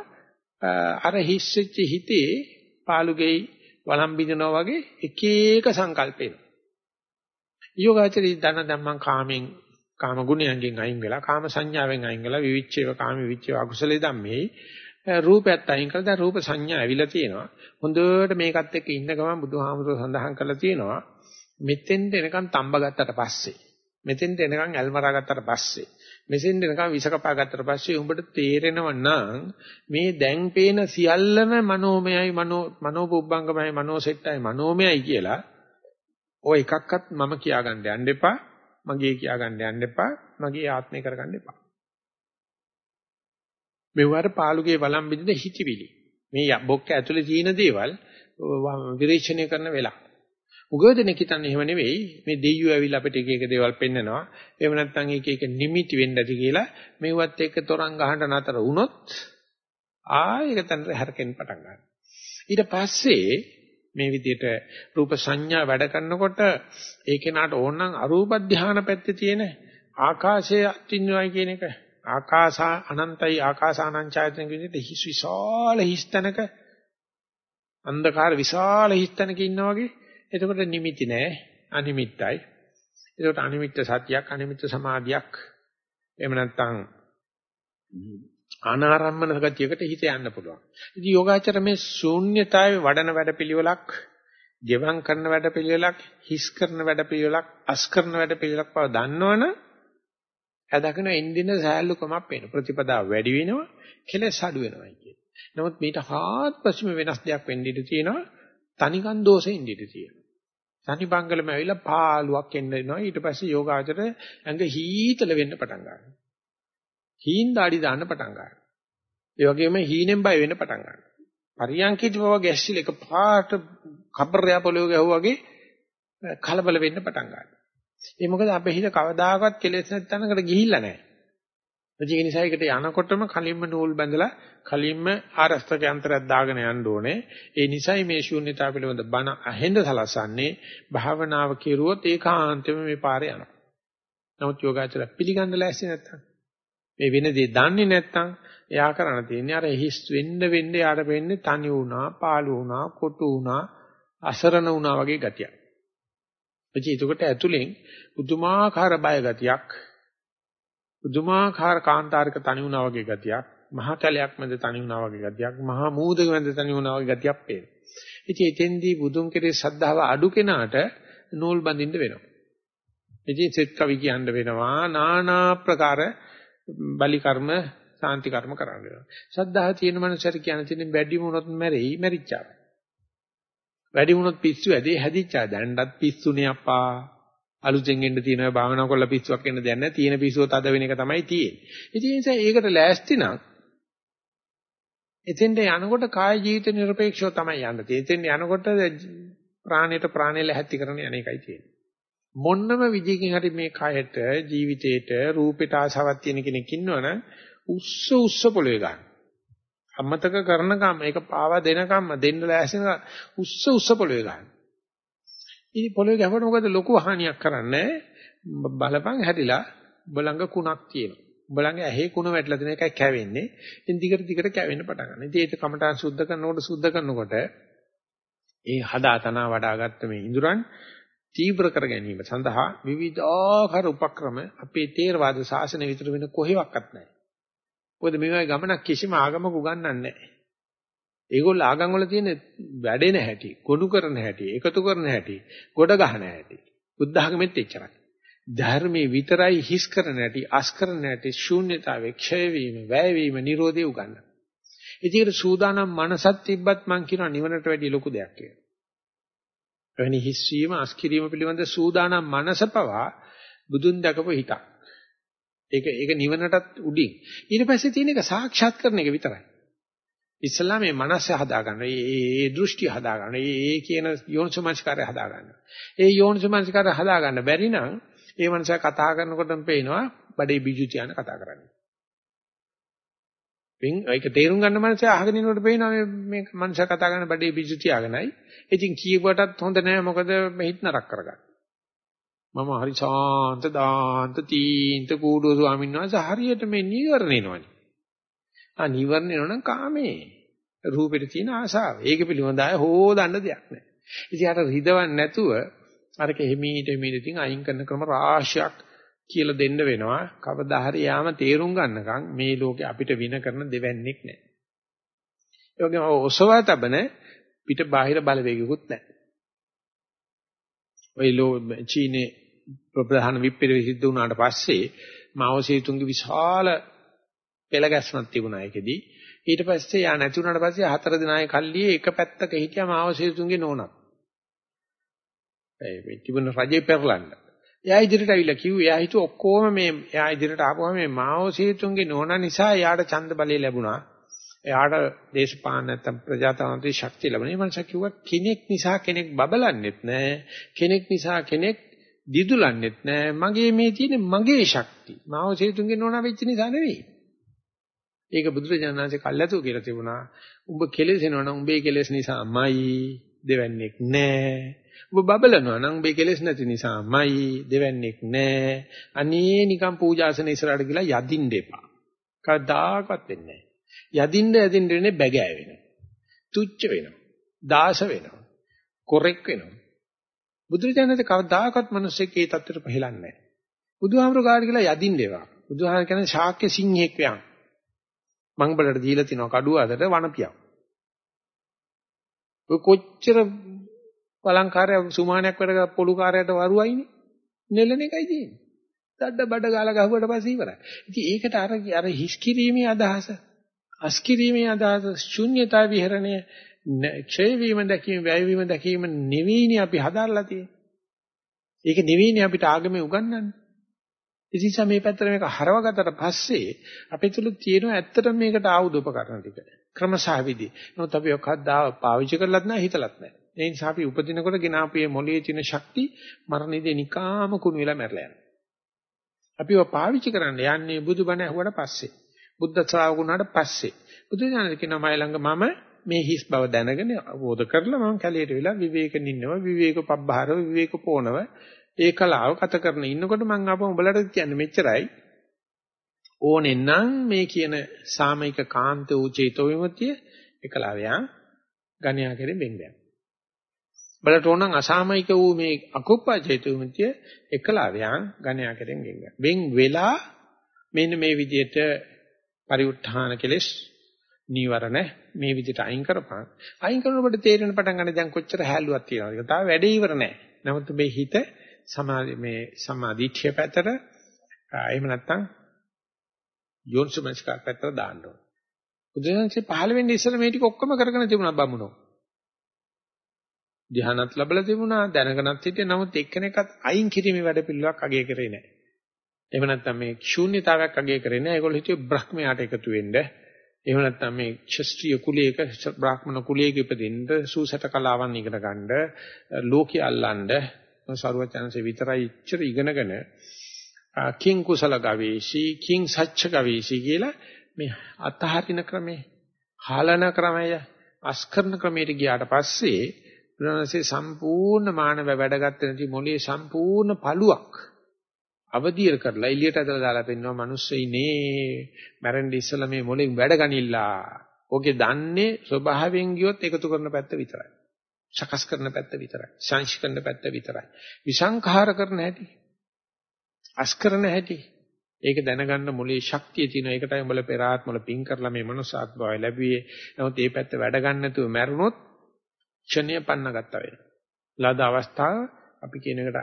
අර හිස්සෙච්ච හිතේ පාළුගෙයි වළම් බිඳනවා වගේ එක එක සංකල්පේන. යෝගාචරී දන ධම්මං කාමෙන් කාම ගුණයන්ගෙන් අයින් වෙලා කාම සංඥාවෙන් අයින් වෙලා විවිච්ඡේව කාම විවිච්ඡේව අකුසලේ ධම්මේ රූපයත් අයින් කරලා දැන් රූප සංඥා ඇවිල්ලා තියෙනවා. හොඳට මේකත් එක්ක ඉන්න ගමන් බුදුහාමුදුරුවෝ සඳහන් කරලා තියෙනවා මෙතෙන්ට එනකන් තම්බ ගත්තට පස්සේ මෙතෙන්ට එනකන් ඇල්මරා ගත්තට පස්සේ මෙතෙන්ට එනකන් විස කපා ගත්තට පස්සේ උඹට තේරෙනව නම් මේ දැන් පේන සියල්ලම මනෝමයයි මනෝ මනෝපුබ්බංගමයි මනෝසෙට්ටයි මනෝමයයි කියලා ඔය එකක්වත් මම කියාගන්න යන්න එපා මගේ කියාගන්න යන්න එපා මගේ ආත්මය කරගන්න එපා මෙවර පාළුගේ වළම් බින්දින හිතවිලි. මේ බොක්ක ඇතුලේ තියෙන දේවල් විරේචනය කරන වෙලාව. උගෝදෙනෙක් හිතන්නේ එහෙම නෙවෙයි. මේ දෙයියෝ ඇවිල්ලා අපිට එක එක දේවල් පෙන්නනවා. එහෙම නැත්නම් එක එක නිමිති වෙන්න ඇති කියලා මේවත් එක්ක තරංග ගහන්න නතර වුණොත් ආයෙක තන හැරකෙන්න පටන් ගන්නවා. ඊට පස්සේ මේ විදිහට රූප සංඥා වැඩ කරනකොට ඒ කෙනාට ඕනනම් අරූප ධානය පැත්තේ තියෙන ආකාශයේ අත්ින්වයි කියන එක ආකාසා අනන්තයි ආකාසානංචායතන විදිහට හිස් විශාල හිස්තනක අන්ධකාර විශාල හිස්තනක ඉන්නා වගේ එතකොට නිමිති නෑ අනිමිත්තයි. එතකොට අනිමිත්ත සතියක් අනිමිත්ත සමාධියක් එහෙම නැත්නම් අනාරම්මන ගතියකට හිත යන්න පුළුවන්. ඉතින් යෝගාචර මේ ශූන්‍යතාවේ වඩන වැඩපිළිවෙලක්, ගෙවම් කරන වැඩපිළිවෙලක්, හිස් කරන වැඩපිළිවෙලක්, අස් කරන වැඩපිළිවෙලක් බව දන්නවනම් එදාකන ඉන්දින සෑල්ලුකමක් පේන. ප්‍රතිපදාව වැඩි වෙනවා, කෙලස් අඩු වෙනවා කියන්නේ. නමුත් මේට හාත්පසම වෙනස් දෙයක් වෙන්න ඉඩ තියෙනවා. තනිකන් දෝෂෙ ඉන්න ඉඩ තියෙනවා. සනිබංගලම ඇවිල්ලා පාළුවක් එන්න එනවා ඊට පස්සේ යෝගාචර ඇඟ හීතල වෙන්න පටන් ගන්නවා හීන් දාඩි දාන්න පටන් ගන්නවා ඒ වගේම හීනෙන් බය වෙන්න පටන් ගන්නවා පරියන්කේදී බව ගැස්සිල එක පාට කබරය පොළොව ගැහුවාගේ කලබල වෙන්න පටන් ගන්නවා ඒ මොකද අපේ හිත කවදාකවත් කෙලෙස් නැත්නම්කට ගිහිල්ලා නැහැ ඒ නිසා ඒකට යනකොටම කලින්ම නූල් බැඳලා කලින්ම ආරස්තක යන්ත්‍රයක් දාගෙන යන්න ඕනේ. ඒ නිසයි මේ ශූන්‍යතාව පිළිබඳ බණ අහෙන්න සලසන්නේ භාවනාව කෙරුවොත් ඒකාන්තෙම මේ පාරේ යනවා. නමුත් යෝගාචර පිළිගන්න ලෑස්ති නැත්තම් මේ වෙන දේ දන්නේ නැත්තම් එයා කරණ තියෙන්නේ අර හිස් වෙන්න වෙන්න යාට වෙන්නේ තනි වුණා, පාළු වුණා, කොටු වුණා, අසරණ වුණා වගේ ගතියක්. එචි එතකොට ඇතුලෙන් පුදුමාකාර බය ගතියක් පුදුමාකාර කාන්තාරක තනි වුණා වගේ ගතියක්, මහා කැලයක් මැද තනි වුණා වගේ ගතියක්, මහා මූදක මැද තනි වුණා වගේ ගතියක් පේනවා. ඉතින් එතෙන්දී බුදුන් කෙරේ ශ්‍රද්ධාව අඩු කෙනාට නූල් බඳින්න වෙනවා. ඉතින් සෙත් කවි කියන්න වෙනවා, নানা ප්‍රකාර බලි කර්ම, සාන්ති කර්ම කරන්න වෙනවා. ශ්‍රද්ධාව තියෙන මනුස්සයර කියන තියෙන බැඩි වුණොත් මැරෙයි, මැරිච්චා. වැඩි වුණොත් පිස්සු ඇදී හැදිච්චා දැන්නත් පිස්සුනේ අප්පා. අලුතෙන් එන්න තියෙනවා භාවනා කරලා පිස්සුවක් එන්න දෙයක් නැහැ. තියෙන පිස්සුව තද වෙන එක තමයි තියෙන්නේ. ඉතින් ඒ නිසා ඒකට ලෑස්ති නම් එතෙන්ට යනකොට කාය ජීවිත নিরপেক্ষව තමයි යන්න තියෙන්නේ. එතෙන්ට යනකොට ප්‍රාණයට ප්‍රාණය ලැහැත්ති කරන යන එකයි තියෙන්නේ. මොන්නම විදිහකින් හරි මේ කායට ජීවිතේට රූපයට ආසාවක් තියෙන කෙනෙක් ඉන්නවනම් උස්ස උස්ස පොළවේ ගන්න. අමතක කරන කම ඒක පාවා දෙන කම දෙන්න ලෑස්තින උස්ස උස්ස පොළවේ ගන්න. ඉතින් පොළවේ ගැහුවට මොකද ලොකු හානියක් කරන්නේ බලපං හැදිලා උඹලඟ කුණක් තියෙනවා. උඹලඟ ඇහි කුණ වැටලා තියෙන එකයි කැවෙන්නේ. ඉතින් දිගට දිගට කැවෙන්න පටන් ගන්නවා. ඉතින් ඒක කමටහන් සුද්ධ කරනකොට සුද්ධ කරනකොට ඒ හදාතන වඩාගත්ත මේ ඉඳුරන් තීව්‍ර කර ගැනීම සඳහා විවිධාකාර උපක්‍රම අපේ තේරවාද ශාසනය විතර වෙන කොහෙවත් නැහැ. මොකද මේවයි ගමනක් කිසිම ආගමක උගන්වන්නේ නැහැ. ඒගොල්ලෝ ආගම් වල තියෙන වැඩෙන හැටි, ගොනු කරන හැටි, එකතු කරන හැටි, ගොඩ ගහන හැටි. බුද්ධ ආගමෙත් එච්චරයි. ධර්මයේ විතරයි හිස් කරන හැටි, අස් කරන හැටි, ශූන්‍යතාවේ, ක්ෂය වීම, වැය වීම, Nirodhe උගන්න. ඉතින් සූදානම් මනසක් තිබ්බත් මං කියනවා නිවනට වැඩිය ලොකු දෙයක් කියලා. එවැනි හිස්වීම අස්කිරීම පිළිබඳ සූදානම් මනස පවා බුදුන් දැකපු හිතක්. ඒක ඒක නිවනටත් උඩින්. ඊට පස්සේ තියෙන එක සාක්ෂාත් කරන එක විතරයි. ඉස්සලා මේ මනස හදාගන්න. ඒ ඒ දෘෂ්ටි හදාගන්න. ඒ ඒ කියන යෝනිසමස්කාරය හදාගන්න. ඒ යෝනිසමස්කාරය හදාගන්න බැරි නම් ඒ මනස කතා කරනකොටම පේනවා බඩේ බිජු තියාන කතා කරන්නේ. වෙන් ඒක තේරුම් ගන්න මනස අහගෙන ඉන්නකොට පේනවා මේ මේ මනස කතා කරන බඩේ බිජු තියාගෙනයි. ඉතින් කීවටත් හොඳ නෑ මොකද මෙහිත් නරක කරගන්න. මම හරි ශාන්ත දාන්ත තීන්ත කූඩුව ස්වාමීන් වහන්සේ හරියට මේ නීවරණ එනවනේ. ආ නීවරණ එනවනම් කාමේ. රූපෙට තියෙන ආසාව. ඒක පිළිබඳව ආය හොදන්න දෙයක් නැහැ. ඉතින් අර රිදවන්නේ නැතුව අරක හිමීට හිමීට ඉතින් අයින් කරන ක්‍රම රාශියක් කියලා දෙන්න වෙනවා. කවදා හරි යාම තේරුම් ගන්නකම් මේ ලෝකේ අපිට වින කරන දෙවන්නේක් නැහැ. ඒ වගේම ඔසවා තබන පිට බාහිර බලවේගිකුත් නැහැ. ඔය ලෝ චීනේ ප්‍රධාන විප්ලවය සිද්ධ වුණාට පස්සේ මාව සේතුන්ගේ විශාල පෙළ ගැස්මක් තිබුණා ඒකෙදි. ඊට පස්සේ යා නැති වුණාට පස්සේ හතර දිනයි කල්ලියේ එක පැත්තක හිටියා මාව සේතුන්ගේ නෝනක්. ඒ තිබුණ රජේ පෙරලන්න. එයා ඉදිරියට ඇවිල්ලා කිව්වේ එයා හිතුව ඔක්කොම මේ එයා ඉදිරියට ආපුවම මේ මාව සේතුන්ගේ නෝනා නිසා එයාට ඡන්ද බලය ලැබුණා. එයාට දේශපාලන නැත්තම් ප්‍රජාතන්ත්‍රී ශක්තිය ලැබුණා. ඒ මනුස්සයා කිව්වා කෙනෙක් නිසා කෙනෙක් බබලන්නෙත් නැහැ. කෙනෙක් නිසා කෙනෙක් දිදුලන්නෙත් නැහැ. මගේ මේ තියෙන මගේ ශක්තිය. මාව සේතුන්ගේ නෝනා වෙච්ච නිසා නෙවෙයි. ඒක බුදුරජාණන්සේ කල්ැතුව කියලා තිබුණා. උඹ කෙලෙසෙනවා නම් උඹේ කෙලෙස් නිසාමයි දෙවන්නේක් නැහැ. ඔබ බබලනවා නම් උඹේ කෙලෙස් නැති නිසාමයි දෙවන්නේක් නැහැ. අනේ නිකන් පූජාසන ඉස්සරහට ගිලා යදින්න එපා. කවදාකවත් වෙන්නේ නැහැ. යදින්න යදින්න වෙන්නේ බැගෑ වෙනවා. තුච්ච වෙනවා. දාස වෙනවා. කොරෙක් වෙනවා. බුදුරජාණන්සේ කවදාකවත් මිනිස්සෙක් ඒ தත්තර පහලන්නේ නැහැ. බුදුහාමුදුරු කාට කියලා යදින්න ඒවා. බුදුහාම කියන්නේ ශාක්‍ය සිංහෙක් වයන්. මං බලට දීලා තිනවා කඩුව අතට වනපියක්. ඔය කොච්චර බලංකාරය සුමානයක් වැඩ පොළු කාර්යයට වරුවයිනේ. නෙලන එකයි තියෙන්නේ. දඩ බඩ ගාලා ගහුවට පස්සේ ඉවරයි. ඉතින් ඒකට අර අර හිස් කිරීමේ අදහස අස්කිරීමේ අදහස ශුන්‍යතා විහරණය ක්ෂය වීම දැකීම වැය වීම දැකීම නෙවෙයිනේ අපි හදාarලා තියෙන්නේ. ඒක නෙවෙයිනේ අපිට ආගමේ උගන්වන්නේ. ඉතින් මේ පැත්තට මේක හරවගත්තට පස්සේ අපේ තුල තියෙන ඇත්තටම මේකට ආයුධ උපකරණ ටික. ක්‍රමසහවිදි. නමුත් අපි ඔක්කද්දා පාවිච්චි කරලත් නැහැ හිතලත් නැහැ. ඒ නිසා අපි උපදිනකොට ගෙනාපියේ මොළයේ තියෙන ශක්ති මරණයේදී නිකාම කුණු වෙලා මැරලා යනවා. අපිව පාවිච්චි කරන්න යන්නේ බුදුබණ ඇහුවට පස්සේ. බුද්ධ ශ්‍රාවකුණාට පස්සේ. බුදුසසුන කියනවා මයි ළඟ මම මේ හිස් බව දැනගෙන අවබෝධ කරලා මම කැලේට වෙලා විවේකෙන් ඉන්නවා විවේක පබ්බහරව විවේක පොනව ඒකලාව කත කරන ඉන්නකොට මම ආපහු උඹලට කියන්නේ මෙච්චරයි. ඕනේ නම් මේ කියන සාමයික කාන්ත වූ චේතෝ විමුක්තිය එකලාවයන් ගණ්‍යා කෙරෙන් බෙන්දයක් බලට ඕනනම් අසාමයික වූ මේ අකුප්පා චේතෝ විමුක්තිය එකලාවයන් ගණ්‍යා කෙරෙන් බෙන්දයක් බෙන් වෙලා මෙන්න මේ විදිහට පරිඋත්ථාන කෙලෙස් නීවරණ මේ විදිහට අයින් කරපන්. අයින් කරනකොට තේරෙන පටන් ගන්න දැන් කොච්චර හැලුවක් තියෙනවද ඒක තාම වැඩේ ඉවර නැහැ. නමුත් මේ හිත සමාධි මේ සමාධිත්‍ය පැත්තට එහෙම නැත්නම් යෝනිසමස්කාර පැත්තට දාන්න ඕන. බුදුසසුනේ පහළ වෙන්නේ ඉස්සෙල්ලා මේ ටික ඔක්කොම කරගෙන තිබුණා බමුණෝ. ධ්‍යානත් ලැබලා තිබුණා දැනගෙනත් හිටියේ. නමුත් එක්කෙනෙක්වත් අයින් කිරීමේ වැඩ පිළිවෙලක් අගය කරේ නැහැ. එහෙම නැත්නම් මේ ශූන්‍යතාවයක් අගය කරේ නැහැ. ඒගොල්ලෝ හිතුවේ බ්‍රහ්මයාට එකතු වෙන්න. එහෙම නැත්නම් මේ ක්ෂත්‍රීය කුලයක බ්‍රාහ්මණ කුලයක ඉපදෙන්න සූසත කලාවන් ඉගෙන ගන්න, ලෝකයේ අල්ලන්න සරුවචනසේ විතරයි ඉච්චර ඉගෙනගෙන කිං කුසල ගවේෂී කිං සච්ච ගවේෂී කියලා මේ අතහරින ක්‍රමේ, හාලන ක්‍රමය, අස්කරන ක්‍රමයට ගියාට පස්සේ බුදුරජාණන්සේ සම්පූර්ණ මානව වැඩගත්තේ නැති මොලේ සම්පූර්ණ පළුවක් අවදිය කරලා එළියට ඇදලා දාලා පෙන්නවා මිනිස්සෙයිනේ මැරෙන්න ඉස්සලා මේ මොලෙන් වැඩ ගනිilla. ඕකේ දන්නේ ස්වභාවයෙන් ගියොත් එකතු කරන පැත්ත විතරයි. සකස් කරන පැත්ත විතරයි. සංස්කරන පැත්ත විතරයි. විසංඛාර කරන හැටි. අස් කරන හැටි. ඒක දැනගන්න මොලේ ශක්තිය තියෙන එකටයි උඹල පෙර ආත්මවල පින් කරලා මේ මනුස්සාත්භාවය ලැබුවේ. නමුත් මේ පැත්ත වැඩ ගන්න නැතුව මැරුණොත් ක්ෂණය පන්න ගත්තා වෙනවා. ලද අවස්ථාව අපි කියන එකට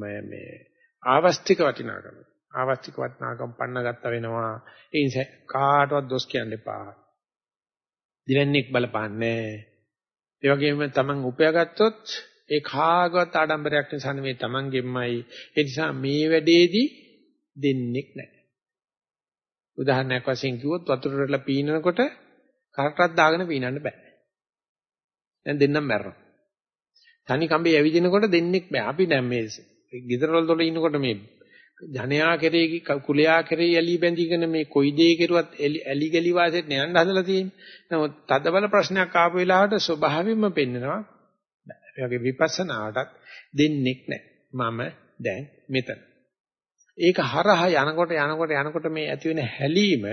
මේ ආවස්තික වටිනාකම. ආවස්තික වටිනාකම් පන්න ගත්ත වෙනවා. ඒ නිසා කාටවත් දොස් කියන්න එපා. දිවන්නේක් බලපන්නේ. ඒ වගේම Taman උපයාගත්තොත් ඒ කාගවත් ආඩම්බරයක් නිසා නෙවෙයි Tamanගෙමයි. ඒ නිසා මේ වැඩේදී දෙන්නෙක් නැහැ. උදාහරණයක් වශයෙන් කිව්වොත් වතුර වල පීනනකොට කරටක් දාගෙන පීනන්න බෑ. දැන් දෙන්නම් මැරෙනවා. තනි කඹේ ඇවිදිනකොට දෙන්නෙක් බෑ. අපි දැන් මේ ගෙදරවල තොල ඉන්නකොට මේ ජනයා කෙරේ කුලයා කෙරේ ඇලි බැඳීගෙන මේ කොයි දේ කෙරුවත් ඇලි ගලි වාසෙත් යන්න හදලා තියෙන්නේ. නමුත් තදබල ප්‍රශ්නයක් ආපු වෙලාවට ස්වභාවයෙන්ම පෙන්නනවා. ඒ වගේ විපස්සනාවටත් දෙන්නෙක් නැහැ. මම දැන් මෙතන. ඒක හරහා යනකොට යනකොට යනකොට මේ ඇති වෙන හැලීම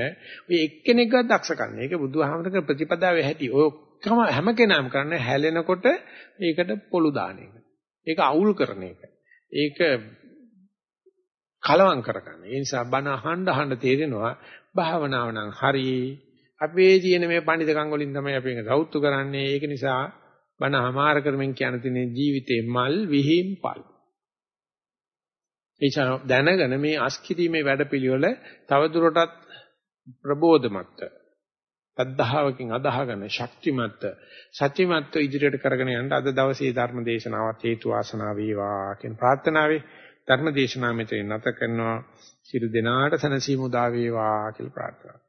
ඔය එක්කෙනෙක්වත් දක්ෂ කන්නේ. ඒක බුදුහාමරගේ ප්‍රතිපදාවේ හැටි. ඔය ඔක්කොම හැම කෙනාම කරන්නේ හැලෙනකොට ඒකට පොළු දාන එක. ඒක අවුල් කරන එක. ඒක කලවම් කරගන්න. ඒ නිසා බණ අහන්න අහන්න තේරෙනවා භාවනාව නම් හරි. අපේ තියෙන මේ පඬිතකම් වලින් තමයි අපි ඒක රෞත්තු කරන්නේ. ඒක නිසා බණ අමාර කරමින් කියන තියෙන ජීවිතේ මල් විහිම්පල්. ඒ දැනගෙන මේ අස්කිරීමේ වැඩපිළිවෙල තවදුරටත් ප්‍රබෝධමත් අද්ධාවකින් අදහගෙන ශක්තිමත් සත්‍යමත් ඉදිරියට කරගෙන යන්න අද දවසේ ධර්ම දේශනාවත් හේතු වාසනා වේවා කියන ප්‍රාර්ථනාවේ ධර්ම දේශනාව මෙතන නැත කරනවා. සියලු දෙනාට සනසීමු දා වේවා කියලා ප්‍රාර්ථනා